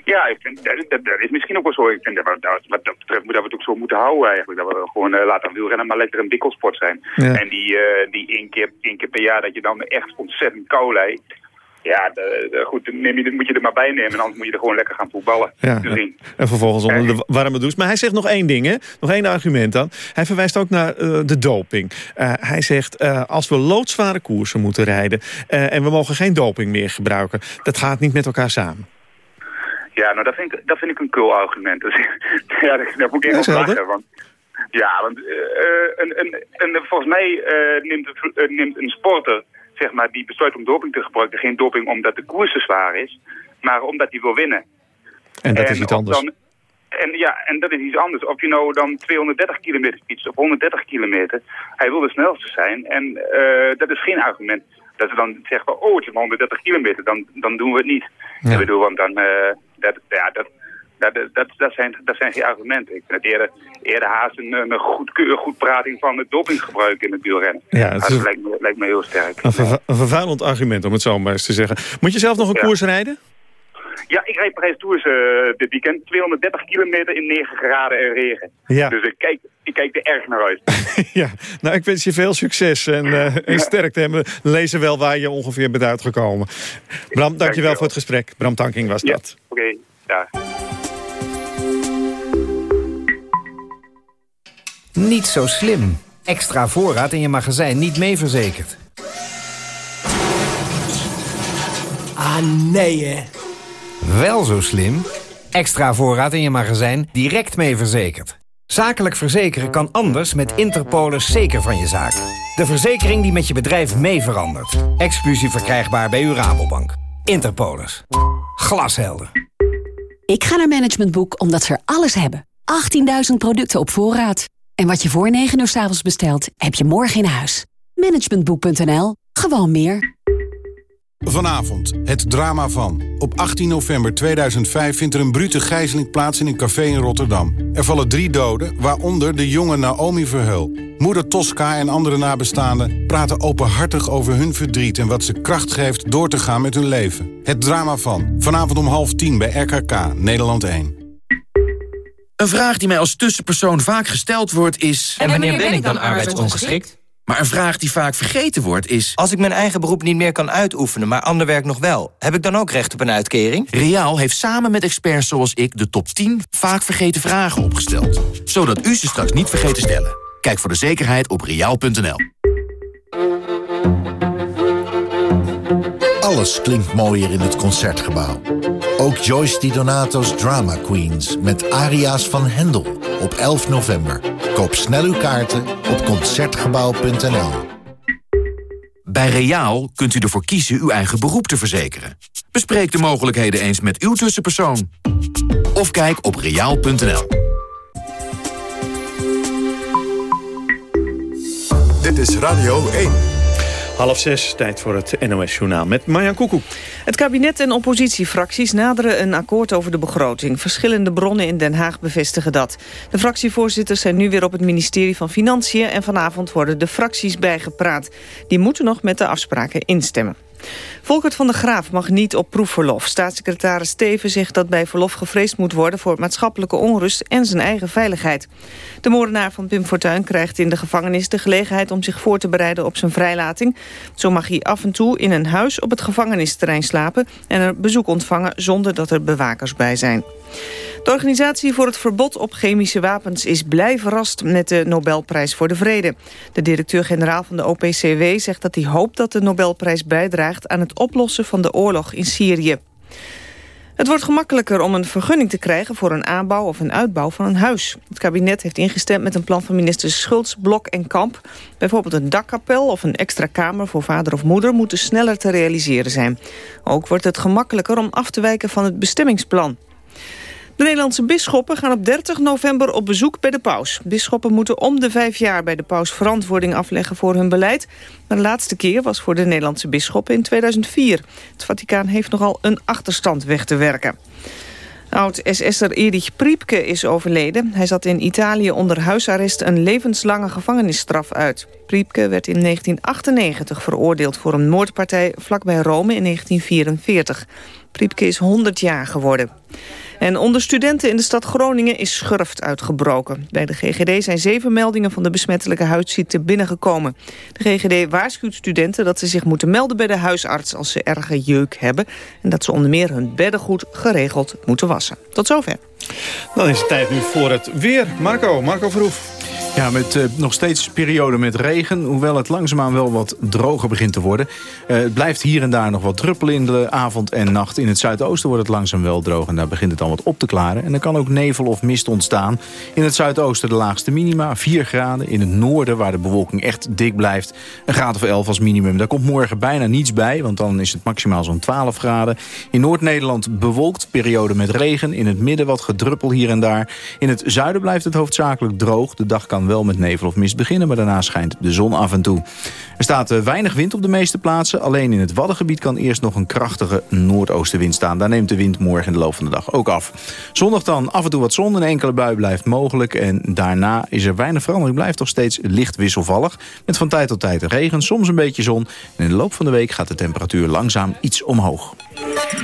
Speaker 24: Ja, ik vind, dat, dat, is misschien ook wel zo. Ik vind dat, dat, wat dat betreft dat we het ook zo moeten houden eigenlijk. Dat we gewoon uh, laten wielrennen maar lekker een bikkelsport zijn. En die, uh, die één, keer, één keer per jaar dat je dan echt ontzettend kou lijkt. Ja, de, de, goed, neem je, moet je er maar bij nemen. En anders moet je er gewoon lekker gaan voetballen. Ja,
Speaker 2: en vervolgens onder de warme douche. Maar hij zegt nog één ding, hè? nog één argument dan. Hij verwijst ook naar uh, de doping. Uh, hij zegt, uh, als we loodzware koersen moeten rijden... en we mogen geen doping meer gebruiken... dat gaat niet met elkaar samen.
Speaker 24: Ja, nou dat vind ik, dat vind ik een cool argument. Dus, ja, daar moet ik even lachen. Want, ja, want uh, een, een, een, volgens mij uh, neemt, uh, neemt een sporter zeg maar, die besluit om doping te gebruiken geen doping omdat de koers te zwaar is, maar omdat hij wil winnen.
Speaker 2: En dat is iets anders. Dan,
Speaker 24: en ja, en dat is iets anders. Of je nou dan 230 kilometer fietst of 130 kilometer, hij wil de snelste zijn. En dat is geen argument dat ze dan zeggen, oh het is maar 130 kilometer, dan, dan doen we het niet. Ja. Ik bedoel, want dan, dat, ja, dat, dat, dat, dat, zijn, dat zijn geen argumenten. Ik vind het eerder, eerder haast een, een goed, goed prating van het dopinggebruik in het wielrennen. Ja, het dat lijkt, me, lijkt me heel sterk.
Speaker 2: Een vervuilend argument, om het zo maar eens te zeggen. Moet je zelf nog een koers rijden?
Speaker 24: Ja, ik rijd Parijs Tours uh, dit weekend. 230 kilometer in 9 graden en regen. Ja. Dus ik kijk, ik kijk er erg naar uit.
Speaker 2: ja, nou ik wens je veel succes en, uh, en sterkte. En we lezen wel waar je ongeveer bent uitgekomen. Bram, dankjewel dank voor het gesprek. Bram Tanking was dat.
Speaker 24: Oké, okay, ja.
Speaker 25: Niet zo slim. Extra voorraad in je magazijn niet mee verzekerd.
Speaker 26: Ah, nee hè.
Speaker 25: Wel zo slim. Extra voorraad in je magazijn direct mee verzekerd. Zakelijk verzekeren kan anders met Interpolis zeker van je zaak. De verzekering die met je bedrijf mee verandert. Exclusief verkrijgbaar bij uw Rabobank. Interpolis. Glashelder.
Speaker 27: Ik ga naar Management Boek omdat ze er alles hebben. 18.000 producten op voorraad. En wat je voor 9 uur s avonds bestelt, heb je morgen in huis. Managementboek.nl. Gewoon meer.
Speaker 28: Vanavond, het drama van. Op 18 november 2005 vindt er een brute gijzeling plaats in een café in Rotterdam. Er vallen drie doden, waaronder de jonge Naomi Verheul. Moeder Tosca en andere nabestaanden praten openhartig over hun verdriet... en wat ze kracht geeft door te gaan met hun leven. Het drama van. Vanavond om half tien bij RKK, Nederland 1.
Speaker 29: Een vraag die mij als tussenpersoon vaak gesteld wordt is...
Speaker 30: En wanneer ben ik dan arbeidsongeschikt?
Speaker 29: Maar een vraag die vaak vergeten wordt is...
Speaker 30: Als ik mijn eigen beroep niet meer kan uitoefenen, maar ander werk nog wel... heb ik dan ook recht op een uitkering?
Speaker 29: Riaal heeft samen met experts zoals ik de top 10 vaak vergeten vragen opgesteld. Zodat u ze straks niet vergeet te stellen. Kijk voor de zekerheid op riaal.nl.
Speaker 31: Alles klinkt mooier in het Concertgebouw. Ook Joyce Di Donato's Drama Queens met aria's van Hendel op 11 november. Koop snel uw kaarten op Concertgebouw.nl.
Speaker 29: Bij Reaal kunt u ervoor kiezen uw eigen beroep te verzekeren. Bespreek de mogelijkheden eens met uw tussenpersoon. Of kijk op reaal.nl.
Speaker 1: Dit is Radio 1.
Speaker 2: Half zes, tijd voor het NOS-journaal met Marjan Koekoek.
Speaker 3: Het kabinet en oppositiefracties naderen een akkoord over de begroting. Verschillende bronnen in Den Haag bevestigen dat. De fractievoorzitters zijn nu weer op het ministerie van Financiën... en vanavond worden de fracties bijgepraat. Die moeten nog met de afspraken instemmen. Volkert van der Graaf mag niet op proefverlof. Staatssecretaris Steven zegt dat bij verlof gevreesd moet worden... voor maatschappelijke onrust en zijn eigen veiligheid. De moordenaar van Pim Fortuyn krijgt in de gevangenis de gelegenheid... om zich voor te bereiden op zijn vrijlating. Zo mag hij af en toe in een huis op het gevangenisterrein slapen... en er bezoek ontvangen zonder dat er bewakers bij zijn. De organisatie voor het verbod op chemische wapens is blij verrast met de Nobelprijs voor de Vrede. De directeur-generaal van de OPCW zegt dat hij hoopt dat de Nobelprijs bijdraagt aan het oplossen van de oorlog in Syrië. Het wordt gemakkelijker om een vergunning te krijgen voor een aanbouw of een uitbouw van een huis. Het kabinet heeft ingestemd met een plan van ministers Schultz, Blok en Kamp. Bijvoorbeeld een dakkapel of een extra kamer voor vader of moeder moeten sneller te realiseren zijn. Ook wordt het gemakkelijker om af te wijken van het bestemmingsplan. De Nederlandse bisschoppen gaan op 30 november op bezoek bij de paus. Bisschoppen moeten om de vijf jaar bij de paus verantwoording afleggen voor hun beleid. De laatste keer was voor de Nederlandse bisschoppen in 2004. Het Vaticaan heeft nogal een achterstand weg te werken. Oud-SS'er Erich Priepke is overleden. Hij zat in Italië onder huisarrest een levenslange gevangenisstraf uit. Priepke werd in 1998 veroordeeld voor een moordpartij vlakbij Rome in 1944. Priepke is 100 jaar geworden. En onder studenten in de stad Groningen is schurft uitgebroken. Bij de GGD zijn zeven meldingen van de besmettelijke huidziekte binnengekomen. De GGD waarschuwt studenten dat ze zich moeten melden bij de huisarts als ze erge jeuk hebben. En dat ze onder meer hun beddengoed geregeld moeten wassen. Tot zover.
Speaker 2: Dan is het tijd nu voor het weer. Marco, Marco Verhoef.
Speaker 32: Ja, met uh, nog steeds periode met regen. Hoewel het langzaamaan wel wat droger begint te worden. Uh, het blijft hier en daar nog wat druppelen in de avond en nacht. In het zuidoosten wordt het langzaam wel droog. En daar begint het dan wat op te klaren. En er kan ook nevel of mist ontstaan. In het zuidoosten de laagste minima, 4 graden. In het noorden, waar de bewolking echt dik blijft, een graad of 11 als minimum. Daar komt morgen bijna niets bij, want dan is het maximaal zo'n 12 graden. In Noord-Nederland bewolkt, periode met regen. In het midden wat gedruppel hier en daar. In het zuiden blijft het hoofdzakelijk droog. De dag kan wel met nevel of mist beginnen, maar daarna schijnt de zon af en toe. Er staat eh, weinig wind op de meeste plaatsen. Alleen in het Waddengebied kan eerst nog een krachtige noordoostenwind staan. Daar neemt de wind morgen in de loop van de dag ook af. Zondag dan af en toe wat zon, een enkele bui blijft mogelijk. En daarna is er weinig verandering, blijft toch steeds licht wisselvallig. Met van tijd tot tijd regen, soms een beetje zon. En in de loop van de week gaat de temperatuur langzaam iets omhoog.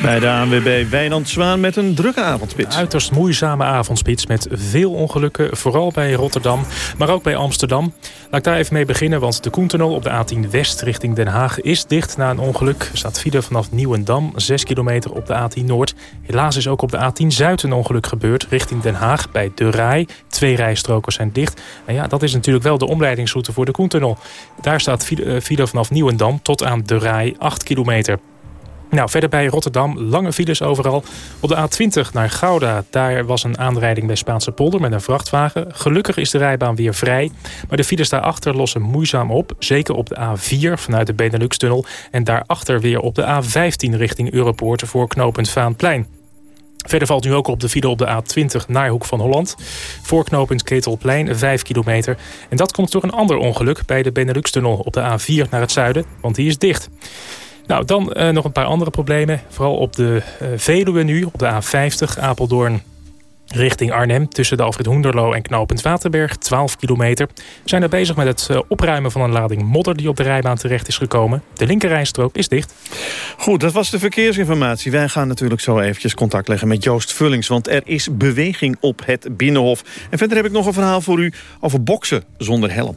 Speaker 2: Bij de ANWB Wijnand Zwaan met een drukke avondspits.
Speaker 7: Een uiterst moeizame avondspits met veel ongelukken. Vooral bij Rotterdam, maar ook bij Amsterdam. Laat ik daar even mee beginnen, want de Koentunnel op de A10 West richting Den Haag is dicht na een ongeluk. Er staat file vanaf Nieuwendam, 6 kilometer op de A10 Noord. Helaas is ook op de A10 Zuid een ongeluk gebeurd richting Den Haag bij De Rij. Twee rijstroken zijn dicht. En ja, dat is natuurlijk wel de omleidingsroute voor de Koentunnel. Daar staat file eh, vanaf Nieuwendam tot aan De Rij, 8 kilometer. Nou, verder bij Rotterdam lange files overal. Op de A20 naar Gouda, daar was een aanrijding bij Spaanse polder met een vrachtwagen. Gelukkig is de rijbaan weer vrij. Maar de files daarachter lossen moeizaam op. Zeker op de A4 vanuit de Benelux-tunnel. En daarachter weer op de A15 richting Europoort voor knooppunt Vaanplein. Verder valt nu ook op de file op de A20 naar Hoek van Holland. Voorknopend Ketelplein, 5 kilometer. En dat komt door een ander ongeluk bij de Benelux-tunnel op de A4 naar het zuiden, want die is dicht. Nou, dan uh, nog een paar andere problemen. Vooral op de uh, Veluwe nu, op de A50 Apeldoorn richting Arnhem... tussen de Alfred Hoenderloo en knooppunt Waterberg, 12 kilometer. Zijn er bezig met het uh, opruimen van een lading modder... die op de rijbaan terecht is gekomen. De linkerrijstrook is dicht.
Speaker 2: Goed, dat was de verkeersinformatie. Wij gaan natuurlijk zo eventjes contact leggen met Joost Vullings... want er is beweging op het Binnenhof. En verder heb ik nog een verhaal voor u over boksen zonder helm.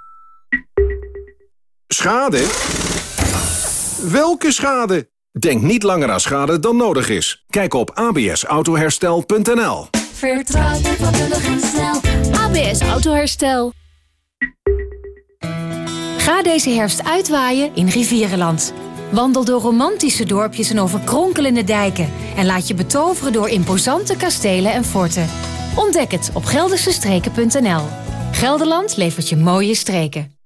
Speaker 33: Schade? Welke schade? Denk niet langer aan schade dan nodig is. Kijk op absautoherstel.nl
Speaker 27: Vertrouw je vakkundig en snel. ABS Autoherstel. Ga deze herfst uitwaaien in Rivierenland. Wandel door romantische dorpjes en over kronkelende dijken. En laat je betoveren door imposante kastelen en forten. Ontdek het op geldersestreken.nl. Gelderland levert je mooie streken.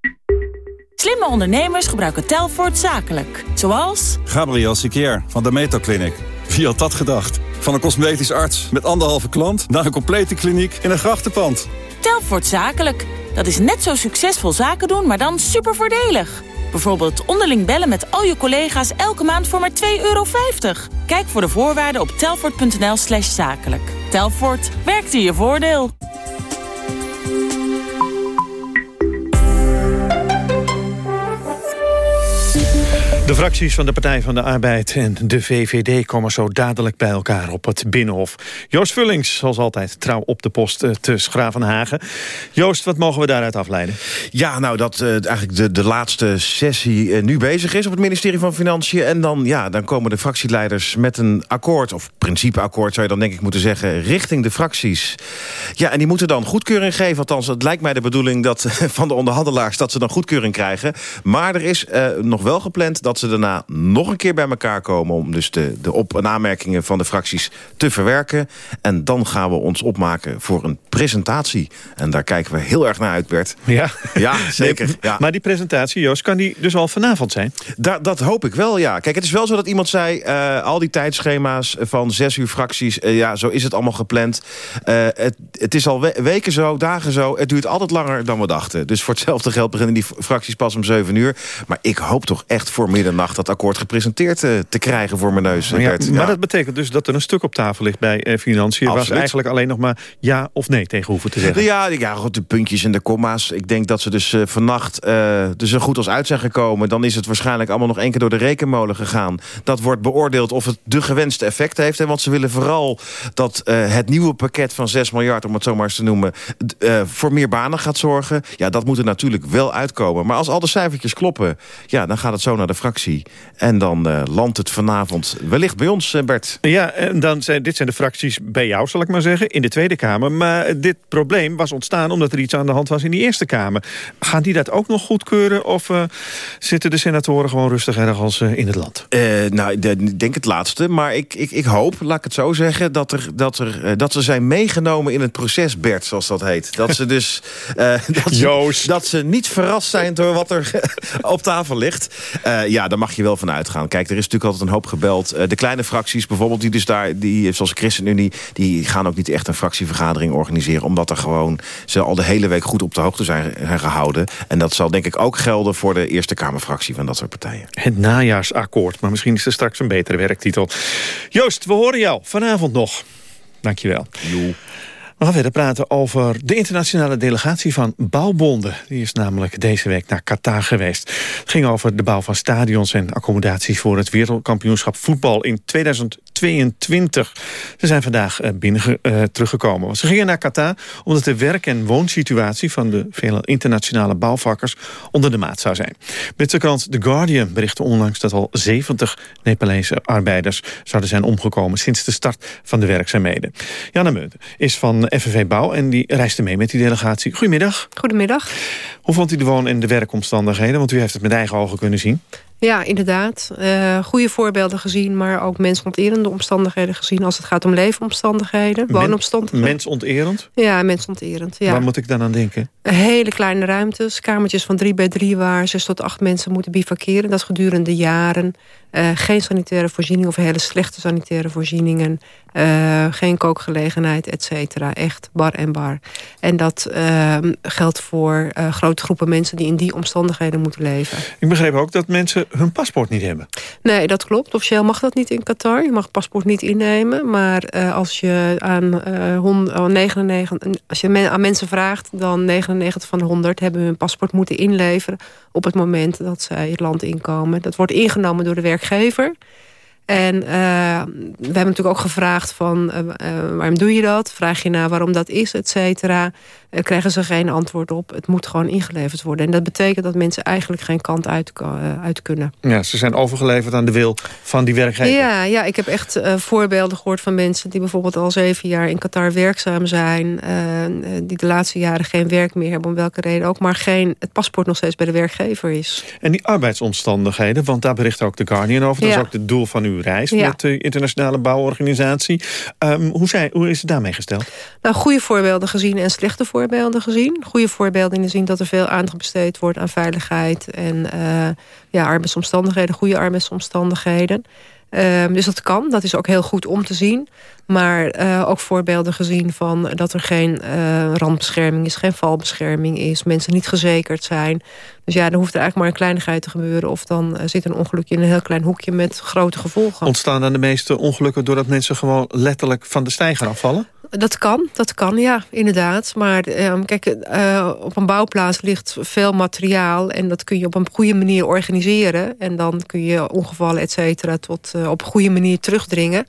Speaker 34: Slimme ondernemers gebruiken Telfort zakelijk. Zoals...
Speaker 35: Gabriel Sikier van de Meto Clinic. Wie had dat gedacht? Van een cosmetisch arts met anderhalve klant... naar een complete kliniek in een grachtenpand.
Speaker 34: Telfort zakelijk. Dat is net zo succesvol zaken doen, maar dan super voordelig. Bijvoorbeeld onderling bellen met al je collega's elke maand voor maar 2,50 euro. Kijk voor de voorwaarden op telfort.nl slash zakelijk. Telfort, werkt in je voordeel.
Speaker 2: De fracties van de Partij van de Arbeid en de VVD komen zo dadelijk bij elkaar op het Binnenhof. Joost Vullings, zoals altijd, trouw op de post eh, te Schravenhagen. Joost, wat mogen we daaruit afleiden?
Speaker 36: Ja, nou, dat uh, eigenlijk de, de laatste sessie uh, nu bezig is op het ministerie van Financiën. En dan, ja, dan komen de fractieleiders met een akkoord, of principeakkoord zou je dan denk ik moeten zeggen, richting de fracties. Ja, en die moeten dan goedkeuring geven. Althans, het lijkt mij de bedoeling dat, van de onderhandelaars dat ze dan goedkeuring krijgen. Maar er is nog wel gepland dat ze daarna nog een keer bij elkaar komen... om dus de, de op- en aanmerkingen van de fracties te verwerken. En dan gaan we ons opmaken voor een presentatie. En daar kijken we heel erg naar uit, Bert.
Speaker 2: Ja,
Speaker 36: ja zeker. Ja.
Speaker 2: Maar die presentatie, Joost, kan die dus al vanavond zijn?
Speaker 36: Da dat hoop ik wel, ja. Kijk, het is wel zo dat iemand zei... Uh, al die tijdschema's van zes uur fracties... Uh, ja, zo is het allemaal gepland. Uh, het, het is al we weken zo, dagen zo. Het duurt altijd langer dan we dachten. Dus voor hetzelfde geld beginnen die fracties pas om zeven uur. Maar ik hoop toch echt voor middernacht dat akkoord gepresenteerd uh, te krijgen voor mijn neus.
Speaker 2: Ja. Maar dat betekent dus dat er een stuk op tafel ligt bij uh, Financiën... waar ze eigenlijk alleen nog maar ja of nee tegen hoeven te zeggen.
Speaker 36: Ja, ja de puntjes en de komma's. Ik denk dat ze dus uh, vannacht uh, er zo goed als uit zijn gekomen. Dan is het waarschijnlijk allemaal nog één keer door de rekenmolen gegaan. Dat wordt beoordeeld of het de gewenste effect heeft. Hè, want ze willen vooral dat het nieuwe pakket van 6 miljard... om het zo maar eens te noemen, voor meer banen gaat zorgen. Ja, dat moet er natuurlijk wel uitkomen. Maar als al de cijfertjes kloppen... ja, dan gaat het zo naar de fractie. En dan uh, landt het vanavond wellicht bij ons, Bert.
Speaker 2: Ja, en dan zijn, dit zijn de fracties bij jou, zal ik maar zeggen, in de Tweede Kamer. Maar dit probleem was ontstaan omdat er iets aan de hand was in die Eerste Kamer. Gaan die dat ook nog goedkeuren? Of uh, zitten de senatoren gewoon rustig ergens uh, in het land?
Speaker 36: nou, ik denk het laatste. Maar ik, ik, ik hoop, laat ik het zo zeggen, dat, er, dat, er, dat ze zijn meegenomen in het proces, Bert, zoals dat heet. Dat ze dus dat. Ze, dat ze niet verrast zijn door wat er op tafel ligt. ja, daar mag je wel van uitgaan. Kijk, er is natuurlijk altijd een hoop gebeld. Uh, de kleine fracties bijvoorbeeld, die dus daar, die, zoals ChristenUnie... die gaan ook niet echt een fractievergadering organiseren... omdat er gewoon ze al de hele week goed op de hoogte zijn, zijn gehouden. En dat zal denk ik ook gelden voor de Eerste Kamerfractie van dat soort partijen.
Speaker 2: Het najaarsakkoord, maar misschien is er straks een betere werktitel. Joost, we horen jou vanavond nog. Dankjewel.
Speaker 36: Jo.
Speaker 2: We gaan verder praten over de internationale delegatie van bouwbonden. Die is namelijk deze week naar Qatar geweest. Het ging over de bouw van stadions en accommodaties... voor het wereldkampioenschap voetbal in 2022. Ze zijn vandaag eh, binnen uh, teruggekomen. Ze gingen naar Qatar omdat de werk- en woonsituatie... van de vele internationale bouwvakkers onder de maat zou zijn. De krant The Guardian berichtte onlangs dat al 70 Nepalese arbeiders... zouden zijn omgekomen sinds de start van de werkzaamheden. Jana Meute is van FNV Bouw en die reisde mee met die delegatie. Goedemiddag.
Speaker 37: Goedemiddag.
Speaker 2: Hoe vond u de woon- en de werkomstandigheden? Want u heeft het met eigen ogen kunnen zien.
Speaker 37: Ja, inderdaad. Uh, goede voorbeelden gezien, maar ook mensonterende omstandigheden gezien... als het gaat om leefomstandigheden, woonomstandigheden.
Speaker 2: Mensonterend?
Speaker 37: Ja, mensonterend. Ja.
Speaker 2: Waar moet ik dan aan denken?
Speaker 37: Hele kleine ruimtes, kamertjes van drie bij drie... waar zes tot acht mensen moeten bivakeren. Dat gedurende jaren. Uh, geen sanitaire voorzieningen of hele slechte sanitaire voorzieningen. Uh, geen kookgelegenheid, et cetera. Echt bar en bar. En dat uh, geldt voor grote groepen mensen... die in die omstandigheden moeten leven.
Speaker 2: Ik begreep ook dat mensen hun paspoort niet hebben.
Speaker 37: Nee, dat klopt. Officieel mag dat niet in Qatar. Je mag het paspoort niet innemen. Maar als je aan, 99, als je aan mensen vraagt... dan 99 van de 100 hebben hun paspoort moeten inleveren... op het moment dat zij het land inkomen. Dat wordt ingenomen door de werkgever... En uh, we hebben natuurlijk ook gevraagd van uh, uh, waarom doe je dat? Vraag je naar waarom dat is, et cetera. krijgen ze geen antwoord op. Het moet gewoon ingeleverd worden. En dat betekent dat mensen eigenlijk geen kant uit, uit kunnen.
Speaker 2: Ja, ze zijn overgeleverd aan de wil van die werkgever.
Speaker 37: Ja, ja ik heb echt voorbeelden gehoord van mensen... die bijvoorbeeld al zeven jaar in Qatar werkzaam zijn. die de laatste jaren geen werk meer hebben, om welke reden ook. Maar geen, het paspoort nog steeds bij de werkgever is.
Speaker 2: En die arbeidsomstandigheden, want daar bericht ook The Guardian over. Dat ja. is ook het doel van uw reis ja. met de internationale bouworganisatie. Um, hoe, zijn, hoe is het daarmee gesteld?
Speaker 37: Nou, goede voorbeelden gezien en slechte voorbeelden gezien. Goede voorbeelden in de zin dat er veel aandacht besteed wordt aan veiligheid en uh, ja, arbeidsomstandigheden, goede arbeidsomstandigheden. Um, dus dat kan, dat is ook heel goed om te zien. Maar uh, ook voorbeelden gezien van dat er geen uh, randbescherming is... geen valbescherming is, mensen niet gezekerd zijn. Dus ja, dan hoeft er eigenlijk maar een kleinigheid te gebeuren... of dan uh, zit een ongelukje in een heel klein hoekje met grote gevolgen.
Speaker 2: Ontstaan dan de meeste ongelukken doordat mensen gewoon letterlijk van de steiger afvallen?
Speaker 37: Dat kan, dat kan, ja, inderdaad. Maar uh, kijk, uh, op een bouwplaats ligt veel materiaal... en dat kun je op een goede manier organiseren. En dan kun je ongevallen, et cetera, tot uh, op een goede manier terugdringen.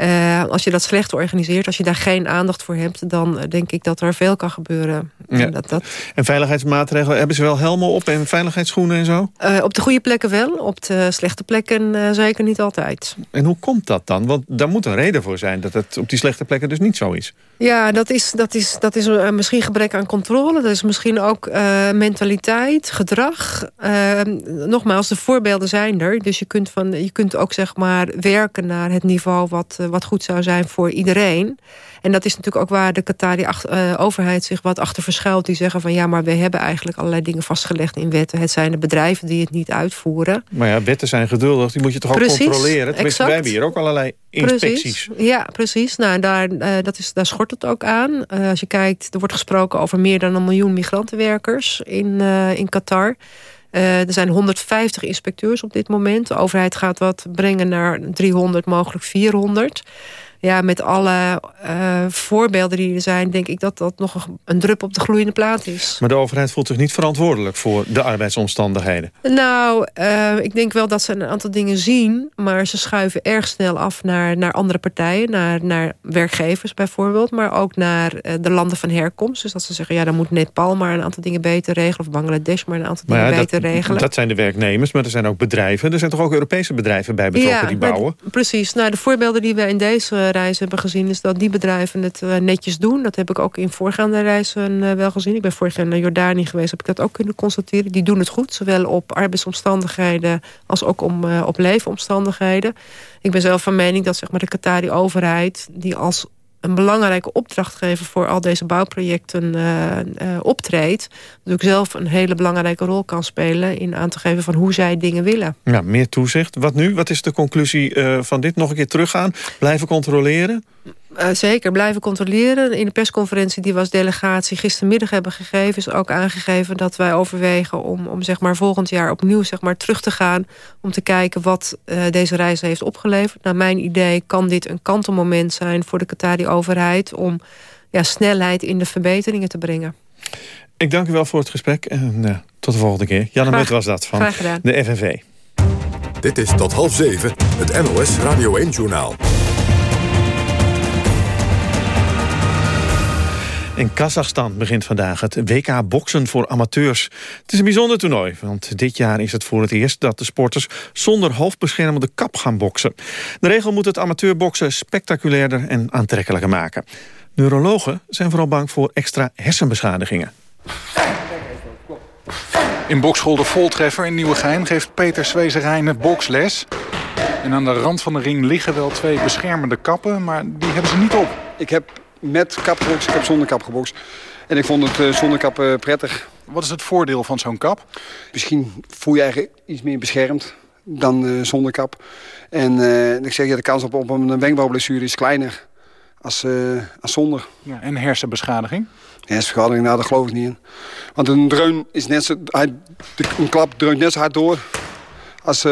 Speaker 37: Uh, als je dat slecht organiseert, als je daar geen aandacht voor hebt... dan denk ik dat er veel kan gebeuren.
Speaker 2: Ja.
Speaker 37: En, dat, dat...
Speaker 2: en veiligheidsmaatregelen, hebben ze wel helmen op en veiligheidsschoenen en zo?
Speaker 37: Uh, op de goede plekken wel, op de slechte plekken uh, zeker niet altijd.
Speaker 2: En hoe komt dat dan? Want daar moet een reden voor zijn dat het op die slechte plekken dus niet zo is.
Speaker 37: Ja, dat is, dat is, dat is misschien gebrek aan controle. Dat is misschien ook mentaliteit, gedrag. Uh, nogmaals, de voorbeelden zijn er. Dus je kunt, van, je kunt ook zeg maar werken naar het niveau wat, wat goed zou zijn voor iedereen. En dat is natuurlijk ook waar de Qatari overheid zich wat achter verschuilt. Die zeggen van ja, maar we hebben eigenlijk allerlei dingen vastgelegd in wetten. Het zijn de bedrijven die het niet uitvoeren.
Speaker 2: Maar ja, wetten zijn geduldig. Die moet je toch ook
Speaker 37: precies,
Speaker 2: controleren? Tenminste, wij hebben hier ook allerlei inspecties.
Speaker 37: Precies. Ja, precies. Nou, daar, dat is, daar schort het ook aan. Uh, als je kijkt, er wordt gesproken over meer dan een miljoen migrantenwerkers in, uh, in Qatar. Uh, er zijn 150 inspecteurs op dit moment. De overheid gaat wat brengen naar 300, mogelijk 400 ja, met alle uh, voorbeelden die er zijn... denk ik dat dat nog een drup op de gloeiende plaat is.
Speaker 2: Maar de overheid voelt zich niet verantwoordelijk... voor de arbeidsomstandigheden?
Speaker 37: Nou, uh, ik denk wel dat ze een aantal dingen zien... maar ze schuiven erg snel af naar, naar andere partijen. Naar, naar werkgevers bijvoorbeeld. Maar ook naar uh, de landen van herkomst. Dus dat ze zeggen, ja, dan moet Nepal maar een aantal dingen beter regelen... of Bangladesh maar een aantal
Speaker 2: maar
Speaker 37: dingen
Speaker 2: ja,
Speaker 37: beter
Speaker 2: dat,
Speaker 37: regelen.
Speaker 2: Dat zijn de werknemers, maar er zijn ook bedrijven. Er zijn toch ook Europese bedrijven bij betrokken
Speaker 37: ja,
Speaker 2: die bouwen?
Speaker 37: Precies. Nou, de voorbeelden die we in deze reis hebben gezien... is dat die bedrijven het uh, netjes doen. Dat heb ik ook in voorgaande reizen uh, wel gezien. Ik ben vorig jaar naar Jordanië geweest, heb ik dat ook kunnen constateren. Die doen het goed, zowel op arbeidsomstandigheden... als ook om, uh, op leefomstandigheden. Ik ben zelf van mening dat zeg maar, de Qatari-overheid... die als een belangrijke opdrachtgever voor al deze bouwprojecten uh, uh, optreedt. natuurlijk zelf een hele belangrijke rol kan spelen... in aan te geven van hoe zij dingen willen.
Speaker 2: Ja, meer toezicht. Wat nu? Wat is de conclusie uh, van dit? Nog een keer teruggaan? Blijven controleren?
Speaker 37: Uh, zeker, blijven controleren. In de persconferentie die we als delegatie gistermiddag hebben gegeven... is ook aangegeven dat wij overwegen om, om zeg maar volgend jaar opnieuw zeg maar, terug te gaan... om te kijken wat uh, deze reis heeft opgeleverd. Naar mijn idee kan dit een kantelmoment zijn voor de Qatari-overheid... om ja, snelheid in de verbeteringen te brengen.
Speaker 2: Ik dank u wel voor het gesprek en uh, tot de volgende keer. Janne Met was dat van de FNV.
Speaker 1: Dit is tot half zeven, het NOS Radio 1-journaal.
Speaker 2: In Kazachstan begint vandaag het WK boksen voor amateurs. Het is een bijzonder toernooi, want dit jaar is het voor het eerst... dat de sporters zonder hoofdbeschermende kap gaan boksen. De regel moet het amateurboksen spectaculairder en aantrekkelijker maken. Neurologen zijn vooral bang voor extra hersenbeschadigingen.
Speaker 38: In bokschool de Voltreffer in Nieuwegein geeft Peter Zwezerijn boksles. En aan de rand van de ring liggen wel twee beschermende kappen, maar die hebben ze niet op.
Speaker 39: Ik heb met kap ik heb zonder kap gebokst. En ik vond het uh, zonder kap uh, prettig.
Speaker 38: Wat is het voordeel van zo'n kap?
Speaker 39: Misschien voel je eigenlijk iets meer beschermd dan uh, zonder kap. En ik zeg, ja, de kans op, op een wenkbrauwblessure is kleiner als, als zonder.
Speaker 38: Ja, en hersenbeschadiging?
Speaker 39: Hersenbeschadiging, nou, daar geloof ik niet in. Want een dreun is net zo, hij, een klap dreunt net zo hard door als,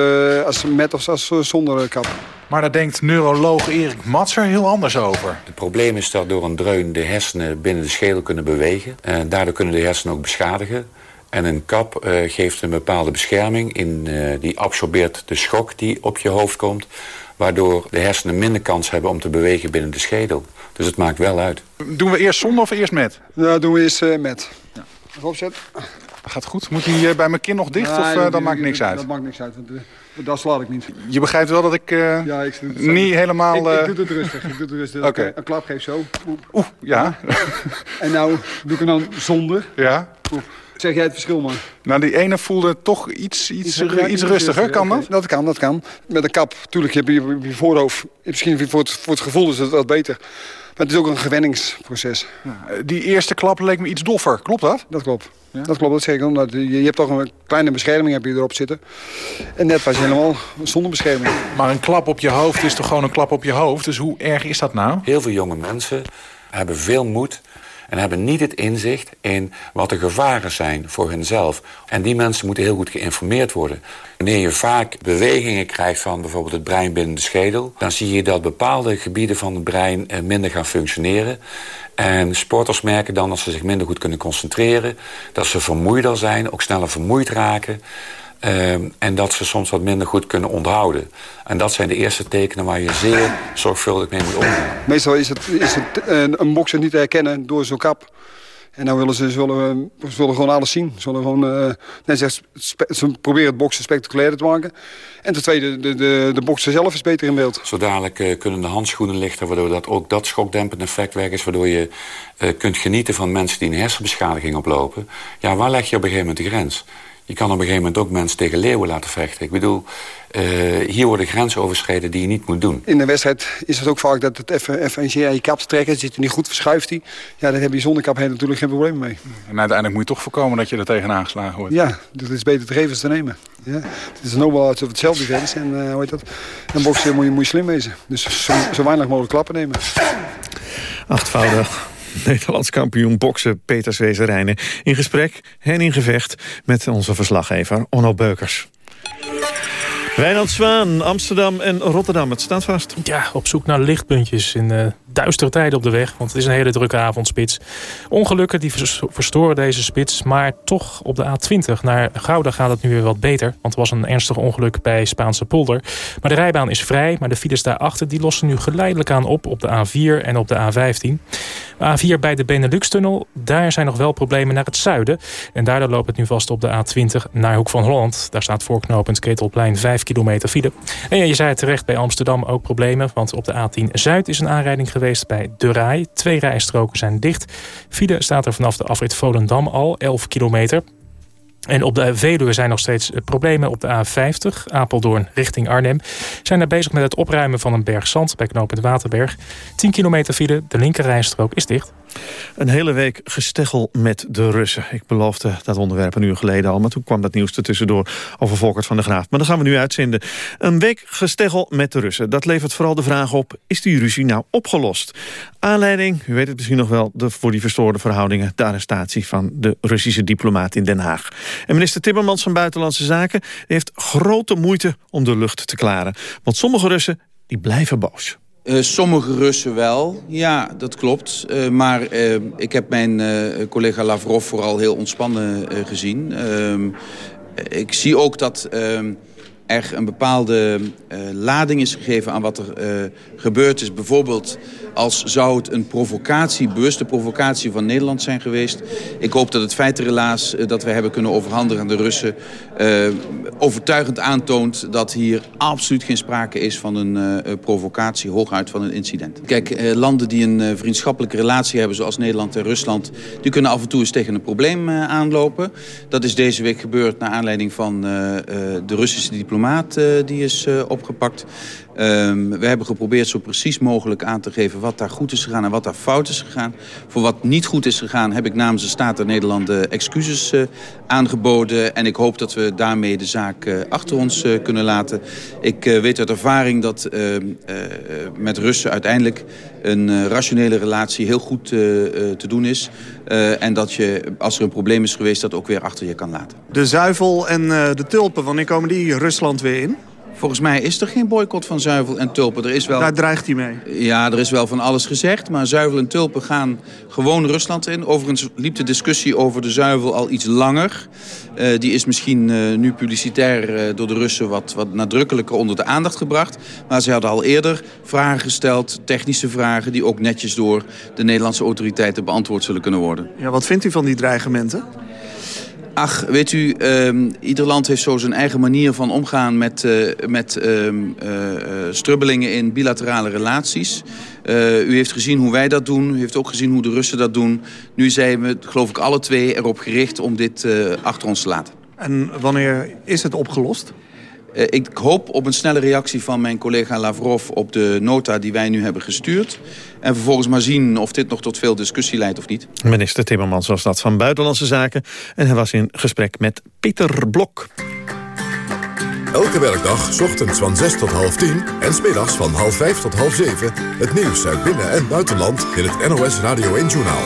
Speaker 39: als met of als zonder kap.
Speaker 38: Maar daar denkt neuroloog Erik Matser heel anders over.
Speaker 40: Het probleem is dat door een dreun de hersenen binnen de schedel kunnen bewegen. En daardoor kunnen de hersenen ook beschadigen. En een kap uh, geeft een bepaalde bescherming. In, uh, die absorbeert de schok die op je hoofd komt. Waardoor de hersenen minder kans hebben om te bewegen binnen de schedel. Dus het maakt wel uit.
Speaker 38: Doen we eerst zonder of eerst met?
Speaker 39: Nou, doen we eerst uh, met. Ja.
Speaker 38: Opzet. Gaat goed. Moet hij bij mijn kin nog dicht nee, of dat maakt niks uit?
Speaker 39: Dat maakt niks uit. Dat slaat ik niet.
Speaker 38: Je begrijpt wel dat ik, uh, ja, ik niet helemaal...
Speaker 39: Ik, ik, doe het rustig. Ik doe het rustig.
Speaker 38: Okay.
Speaker 39: Een klap geef zo.
Speaker 38: Oeh, ja.
Speaker 39: en nou doe ik hem dan zonder.
Speaker 38: Ja.
Speaker 39: Oeh. Zeg jij het verschil maar.
Speaker 38: Nou, die ene voelde toch iets, iets, iets, iets rustiger. Kan dat?
Speaker 39: Dat kan, dat kan. Met een kap, natuurlijk heb je je voorhoofd. Misschien voor het, voor het gevoel is het wat beter. Maar het is ook een gewenningsproces.
Speaker 38: Ja, die eerste klap leek me iets doffer. Klopt dat?
Speaker 39: Dat klopt. Ja? Dat klopt, dat zeker. Omdat je, je hebt toch een kleine bescherming heb je erop zitten. En net was je helemaal zonder bescherming.
Speaker 38: Maar een klap op je hoofd is toch gewoon een klap op je hoofd? Dus hoe erg is dat nou?
Speaker 40: Heel veel jonge mensen hebben veel moed en hebben niet het inzicht in wat de gevaren zijn voor hunzelf. En die mensen moeten heel goed geïnformeerd worden. Wanneer je vaak bewegingen krijgt van bijvoorbeeld het brein binnen de schedel... dan zie je dat bepaalde gebieden van het brein eh, minder gaan functioneren. En sporters merken dan dat ze zich minder goed kunnen concentreren... dat ze vermoeider zijn, ook sneller vermoeid raken... Um, en dat ze soms wat minder goed kunnen onthouden. En dat zijn de eerste tekenen waar je zeer zorgvuldig mee moet omgaan.
Speaker 39: Meestal is het, is het een bokser niet te herkennen door zo'n kap. En dan willen ze, zullen, ze willen gewoon alles zien. Zullen gewoon, uh, net zegt, ze proberen het boksen spectaculairder te maken. En ten tweede, de, de, de bokser zelf is beter in beeld.
Speaker 40: Zo dadelijk uh, kunnen de handschoenen lichten... waardoor dat ook dat schokdempend effect weg is... waardoor je uh, kunt genieten van mensen die een hersenbeschadiging oplopen. Ja, waar leg je op een gegeven moment de grens? Je kan op een gegeven moment ook mensen tegen leeuwen laten vechten. Ik bedoel, uh, hier worden grenzen overschreden die je niet moet doen.
Speaker 39: In de wedstrijd is het ook vaak dat het even, even een je kap te trekken. Zit er niet goed, verschuift hij. Ja, daar heb je zonder kap natuurlijk geen probleem mee.
Speaker 38: En uiteindelijk moet je toch voorkomen dat je er tegenaan geslagen wordt.
Speaker 39: Ja, dus het is beter te geven dan te nemen. Ja. Het is een nobel uit het zelfdefense. En uh, hoe heet dat? En boksen moet je, moet je slim wezen. Dus zo, zo weinig mogelijk klappen nemen.
Speaker 2: Achtvoudig Nederlands kampioen boksen Peter Zwezerijnen... in gesprek en in gevecht met onze verslaggever Onno Beukers. Wijnand Zwaan, Amsterdam en Rotterdam. Het staat vast.
Speaker 7: Ja, op zoek naar lichtpuntjes in uh, duistere tijden op de weg. Want het is een hele drukke avondspits. Ongelukken die verstoren deze spits. Maar toch op de A20 naar Gouda gaat het nu weer wat beter. Want er was een ernstig ongeluk bij Spaanse polder. Maar de rijbaan is vrij. Maar de files daarachter die lossen nu geleidelijk aan op op de A4 en op de A15. A4 bij de Benelux-tunnel. Daar zijn nog wel problemen naar het zuiden. En daardoor loopt het nu vast op de A20 naar Hoek van Holland. Daar staat voorknopend Ketelplein 5 kilometer file. En ja, je zei het terecht bij Amsterdam ook problemen. Want op de A10 Zuid is een aanrijding geweest bij De Rai. Twee rijstroken zijn dicht. File staat er vanaf de afrit Volendam al 11 kilometer. En op de Veluwe zijn nog steeds problemen op de A50, Apeldoorn richting Arnhem. Zijn daar bezig met het opruimen van een berg zand bij knooppunt Waterberg. 10 kilometer file, de linkerrijstrook is dicht.
Speaker 2: Een hele week gesteggel met de Russen. Ik beloofde dat onderwerp een uur geleden al... maar toen kwam dat nieuws er tussendoor over Volkert van der Graaf. Maar dan gaan we nu uitzenden. Een week gesteggel met de Russen. Dat levert vooral de vraag op, is die ruzie nou opgelost? Aanleiding, u weet het misschien nog wel... De, voor die verstoorde verhoudingen, de arrestatie van de Russische diplomaat in Den Haag. En minister Timmermans van Buitenlandse Zaken... heeft grote moeite om de lucht te klaren. Want sommige Russen die blijven boos.
Speaker 41: Uh, sommige Russen wel, ja, dat klopt. Uh, maar uh, ik heb mijn collega Lavrov vooral heel ontspannen gezien. Ehm, ik zie ook dat ehm, er een bepaalde lading is gegeven aan wat er gebeurd is. Bijvoorbeeld als zou het een provocatie, bewuste provocatie van Nederland zijn geweest. Ik hoop dat het feitenrelaas uh, dat we hebben kunnen overhandigen aan de Russen... Uh, overtuigend aantoont dat hier absoluut geen sprake is van een uh, provocatie, hooguit van een incident. Kijk, landen die een vriendschappelijke relatie hebben, zoals Nederland en Rusland... die kunnen af en toe eens tegen een probleem aanlopen. Dat is deze week gebeurd naar aanleiding van de Russische diplomaat die is opgepakt. Um, we hebben geprobeerd zo precies mogelijk aan te geven wat daar goed is gegaan en wat daar fout is gegaan. Voor wat niet goed is gegaan heb ik namens de Staat der Nederland excuses uh, aangeboden. En ik hoop dat we daarmee de zaak uh, achter ons kunnen laten. Ik weet uit ervaring dat ehm, met Russen uiteindelijk een rationele relatie heel goed te doen is. en dat je, als er een probleem is geweest, dat ook weer achter je kan laten.
Speaker 42: De zuivel en de tulpen, wanneer komen die Rusland weer in?
Speaker 41: Volgens mij is er geen boycott van zuivel en tulpen. Er is wel...
Speaker 42: Daar dreigt hij mee.
Speaker 41: Ja, er is wel van alles gezegd. Maar zuivel en tulpen gaan gewoon Rusland in. Overigens liep de discussie over de zuivel al iets langer. Uh, die is misschien uh, nu publicitair uh, door de Russen wat, wat nadrukkelijker onder de aandacht gebracht. Maar ze hadden al eerder vragen gesteld, technische vragen... die ook netjes door de Nederlandse autoriteiten beantwoord zullen kunnen worden.
Speaker 42: Ja, wat vindt u van die dreigementen?
Speaker 41: Ach, weet u, um, ieder land heeft zo zijn eigen manier van omgaan met, uh, met um, uh, strubbelingen in bilaterale relaties. U heeft gezien hoe wij dat doen, u heeft ook gezien hoe de Russen dat doen. Nu zijn we, geloof ik, alle twee erop gericht om dit achter ons te laten.
Speaker 42: En wanneer is het opgelost?
Speaker 41: Uh, ik hoop op een snelle reactie van mijn collega Lavrov op de nota die wij nu hebben gestuurd. En vervolgens maar zien of dit nog tot veel discussie leidt of niet.
Speaker 2: Minister Timmermans was dat van Buitenlandse Zaken. En hij was in gesprek met Pieter Blok.
Speaker 1: Elke werkdag, ochtends van 6 tot half 10 en smiddags van half 5 tot half 7... het nieuws uit binnen- en buitenland in het NOS Radio 1-journaal.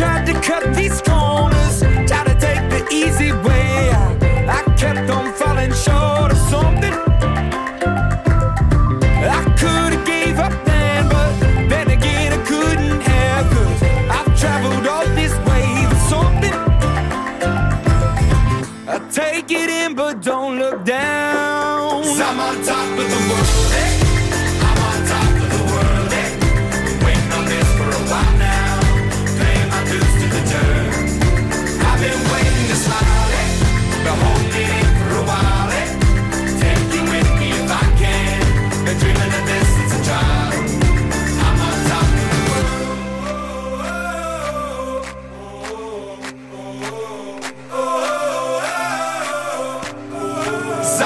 Speaker 43: Tried to cut these corners, tried to take the easy way out. I kept on falling short of something. I could have gave up then, but then again I couldn't have, cause I've traveled all this way for something. I take it in, but don't look down. i I'm on top of the world. Hey.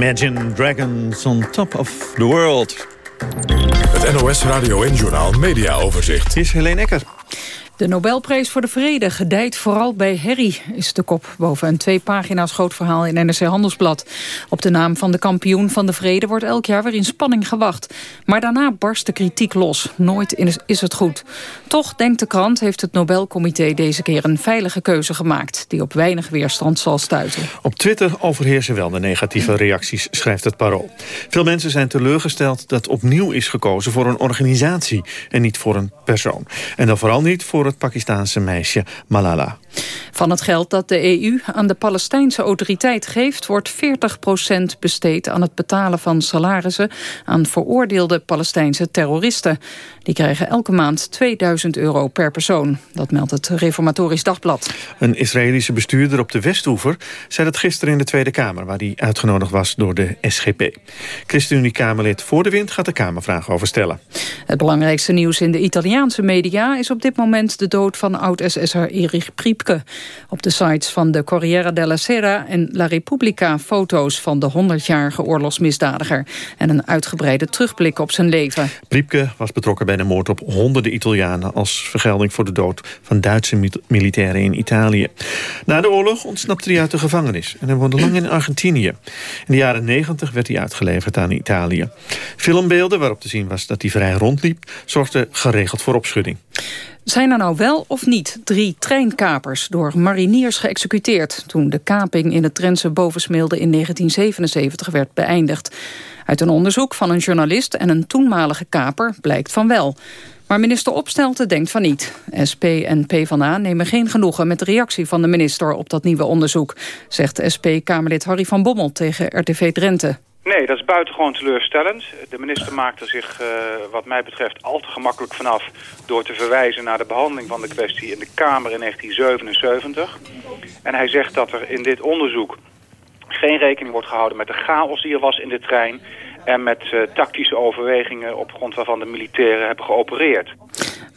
Speaker 2: Imagine Dragons on top of the world.
Speaker 1: Het NOS Radio en Journaal Media Overzicht.
Speaker 2: Is Helene Ecker.
Speaker 44: De Nobelprijs voor de Vrede gedijt vooral bij Harry, is de kop boven een twee pagina's groot verhaal in NRC Handelsblad. Op de naam van de kampioen van de vrede wordt elk jaar weer in spanning gewacht. Maar daarna barst de kritiek los. Nooit is het goed. Toch, denkt de krant, heeft het Nobelcomité deze keer een veilige keuze gemaakt, die op weinig weerstand zal stuiten.
Speaker 2: Op Twitter overheersen wel de negatieve reacties, schrijft het Parool. Veel mensen zijn teleurgesteld dat opnieuw is gekozen voor een organisatie en niet voor een persoon. En dan vooral niet voor het Pakistaanse meisje Malala.
Speaker 44: Van het geld dat de EU aan de Palestijnse autoriteit geeft... wordt 40% besteed aan het betalen van salarissen... aan veroordeelde Palestijnse terroristen. Die krijgen elke maand 2000 euro per persoon. Dat meldt het Reformatorisch Dagblad.
Speaker 2: Een Israëlische bestuurder op de Westhoever zei dat gisteren in de Tweede Kamer... waar hij uitgenodigd was door de SGP. ChristenUnie-Kamerlid Voor de Wind gaat de Kamervraag over stellen.
Speaker 44: Het belangrijkste nieuws in de Italiaanse media... is op dit moment de dood van oud-SSR Erich Priepke. Op de sites van de Corriere della Sera en La Repubblica... foto's van de 100-jarige oorlogsmisdadiger... en een uitgebreide terugblik op zijn leven.
Speaker 2: Priepke was betrokken bij de moord op honderden Italianen... als vergelding voor de dood van Duitse mi- militairen in Italië. Na de oorlog ontsnapte hij uit de gevangenis... en hij woonde lang in Argentinië. In de jaren 90 werd hij uitgeleverd aan Italië. Filmbeelden waarop te zien was dat hij vrij rondliep... zorgden geregeld voor opschudding.
Speaker 44: Zijn er nou wel of niet drie treinkapers door mariniers geëxecuteerd... toen de kaping in het Drentse Bovensmeelde in 1977 werd beëindigd? Uit een onderzoek van een journalist en een toenmalige kaper blijkt van wel. Maar minister Opstelten denkt van niet. SP en PvdA nemen geen genoegen met de reactie van de minister op dat nieuwe onderzoek... zegt SP-Kamerlid Harry van Bommel tegen RTV Drenthe.
Speaker 45: Nee, dat is buitengewoon teleurstellend. De minister maakt er zich, eh, wat mij betreft, al te gemakkelijk vanaf... door te verwijzen naar de behandeling van de kwestie in de Kamer in 1977. En hij zegt dat er in dit onderzoek geen rekening wordt gehouden met de chaos die er was in de trein... en met eh, tactische overwegingen op grond waarvan de militairen hebben geopereerd.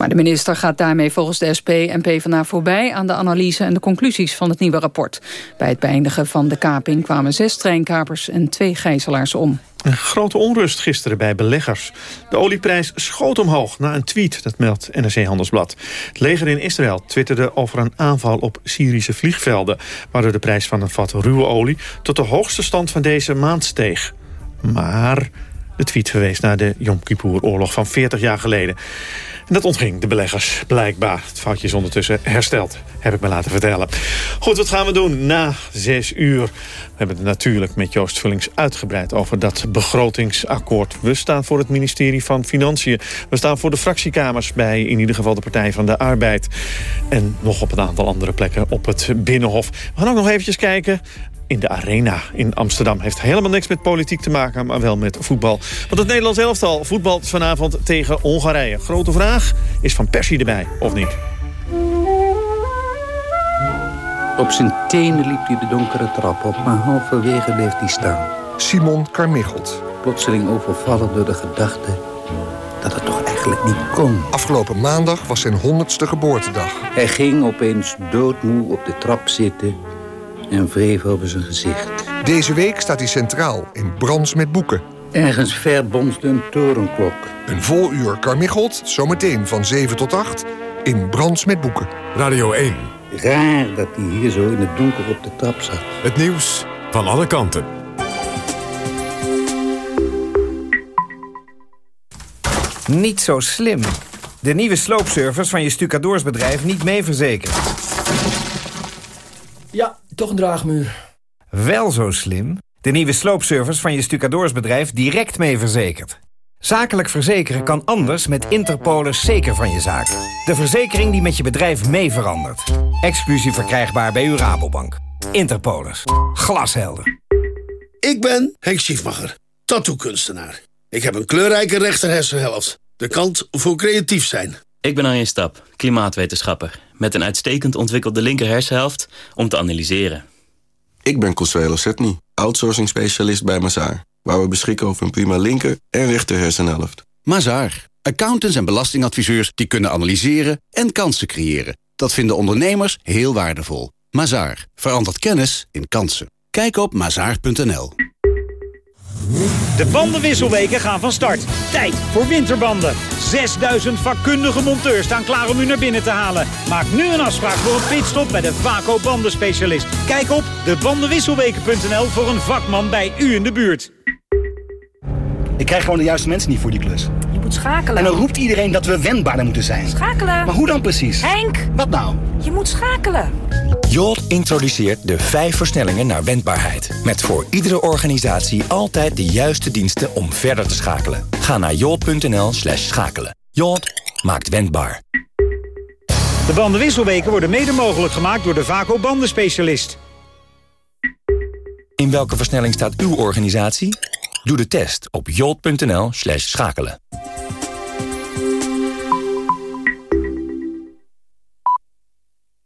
Speaker 44: Maar de minister gaat daarmee volgens de SP en PvdA voorbij... aan de analyse en de conclusies van het nieuwe rapport. Bij het beëindigen van de kaping kwamen zes treinkapers en twee gijzelaars om.
Speaker 2: Een grote onrust gisteren bij beleggers. De olieprijs schoot omhoog na een tweet, dat meldt NRC Handelsblad. Het leger in Israël twitterde over een aanval op Syrische vliegvelden... waardoor de prijs van een vat ruwe olie tot de hoogste stand van deze maand steeg. Maar de tweet verwees naar de Yom Kippur-oorlog van 40 jaar geleden. En dat ontging de beleggers, blijkbaar. Het foutje is ondertussen hersteld, heb ik me laten vertellen. Goed, wat gaan we doen na zes uur? We hebben het natuurlijk met Joost Vullings uitgebreid over dat begrotingsakkoord. We staan voor het ministerie van Financiën. We staan voor de fractiekamers bij in ieder geval de Partij van de Arbeid. En nog op een aantal andere plekken op het Binnenhof. We gaan ook nog eventjes kijken in de Arena in Amsterdam. Heeft helemaal niks met politiek te maken, maar wel met voetbal. Want het Nederlands elftal voetbalt vanavond tegen Hongarije. Grote vraag, is Van Persie erbij of niet?
Speaker 46: Op zijn tenen liep hij de donkere trap op, maar halverwege bleef hij staan.
Speaker 1: Simon Carmichelt.
Speaker 46: Plotseling overvallen door de gedachte dat het toch eigenlijk niet kon.
Speaker 1: Afgelopen maandag was zijn honderdste geboortedag.
Speaker 46: Hij ging opeens doodmoe op de trap zitten en wreef over zijn gezicht.
Speaker 1: Deze week staat hij centraal in Brands met Boeken.
Speaker 46: Ergens ver bonsde een torenklok.
Speaker 1: Een vol uur Carmichelt, zometeen van 7 tot 8 in Brands met Boeken. Radio 1.
Speaker 46: Raar dat hij hier zo in het donker op de trap zat.
Speaker 1: Het nieuws van alle kanten.
Speaker 47: Niet zo slim. De nieuwe sloopservice van je stucadoorsbedrijf niet mee verzekerd.
Speaker 48: Ja, toch een draagmuur.
Speaker 47: Wel zo slim. De nieuwe sloopservice van je stucadoorsbedrijf direct mee verzekerd. Zakelijk verzekeren kan anders met Interpolis zeker van je zaak. De verzekering die met je bedrijf mee verandert. Exclusief verkrijgbaar bij uw Rabobank. Interpolis. Glashelder.
Speaker 49: Ik ben Henk Schiefmacher, tattoo-kunstenaar. Ik heb een kleurrijke rechterhersenhelft. De kant voor creatief zijn.
Speaker 50: Ik ben Arjen Stap, klimaatwetenschapper. Met een uitstekend ontwikkelde linker hersenhelft om te analyseren.
Speaker 51: Ik ben Consuelo Setny, outsourcing specialist bij Mazaar. Waar we beschikken over een prima linker en rechter hersenhelft.
Speaker 52: Mazaar. Accountants en belastingadviseurs die kunnen analyseren en kansen creëren. Dat vinden ondernemers heel waardevol. Mazaar. Verandert kennis in kansen. Kijk op mazaar.nl.
Speaker 53: De bandenwisselweken gaan van start. Tijd voor winterbanden. 6000 vakkundige monteurs staan klaar om u naar binnen te halen. Maak nu een afspraak voor een pitstop bij de Vaco bandenspecialist. Kijk op debandenwisselweken.nl voor een vakman bij u in de buurt.
Speaker 38: Ik krijg gewoon de juiste mensen niet voor die klus.
Speaker 44: Je moet schakelen.
Speaker 38: En dan roept iedereen dat we wendbaarder moeten zijn.
Speaker 44: Schakelen.
Speaker 38: Maar hoe dan precies?
Speaker 44: Henk!
Speaker 38: Wat nou?
Speaker 44: Je moet schakelen.
Speaker 54: Jolt introduceert de vijf versnellingen naar wendbaarheid. Met voor iedere organisatie altijd de juiste diensten om verder te schakelen. Ga naar jolt.nl slash schakelen. Jolt maakt wendbaar.
Speaker 53: De bandenwisselweken worden mede mogelijk gemaakt door de Vaco bandenspecialist.
Speaker 54: In welke versnelling staat uw organisatie? Doe de test op jolt.nl slash schakelen.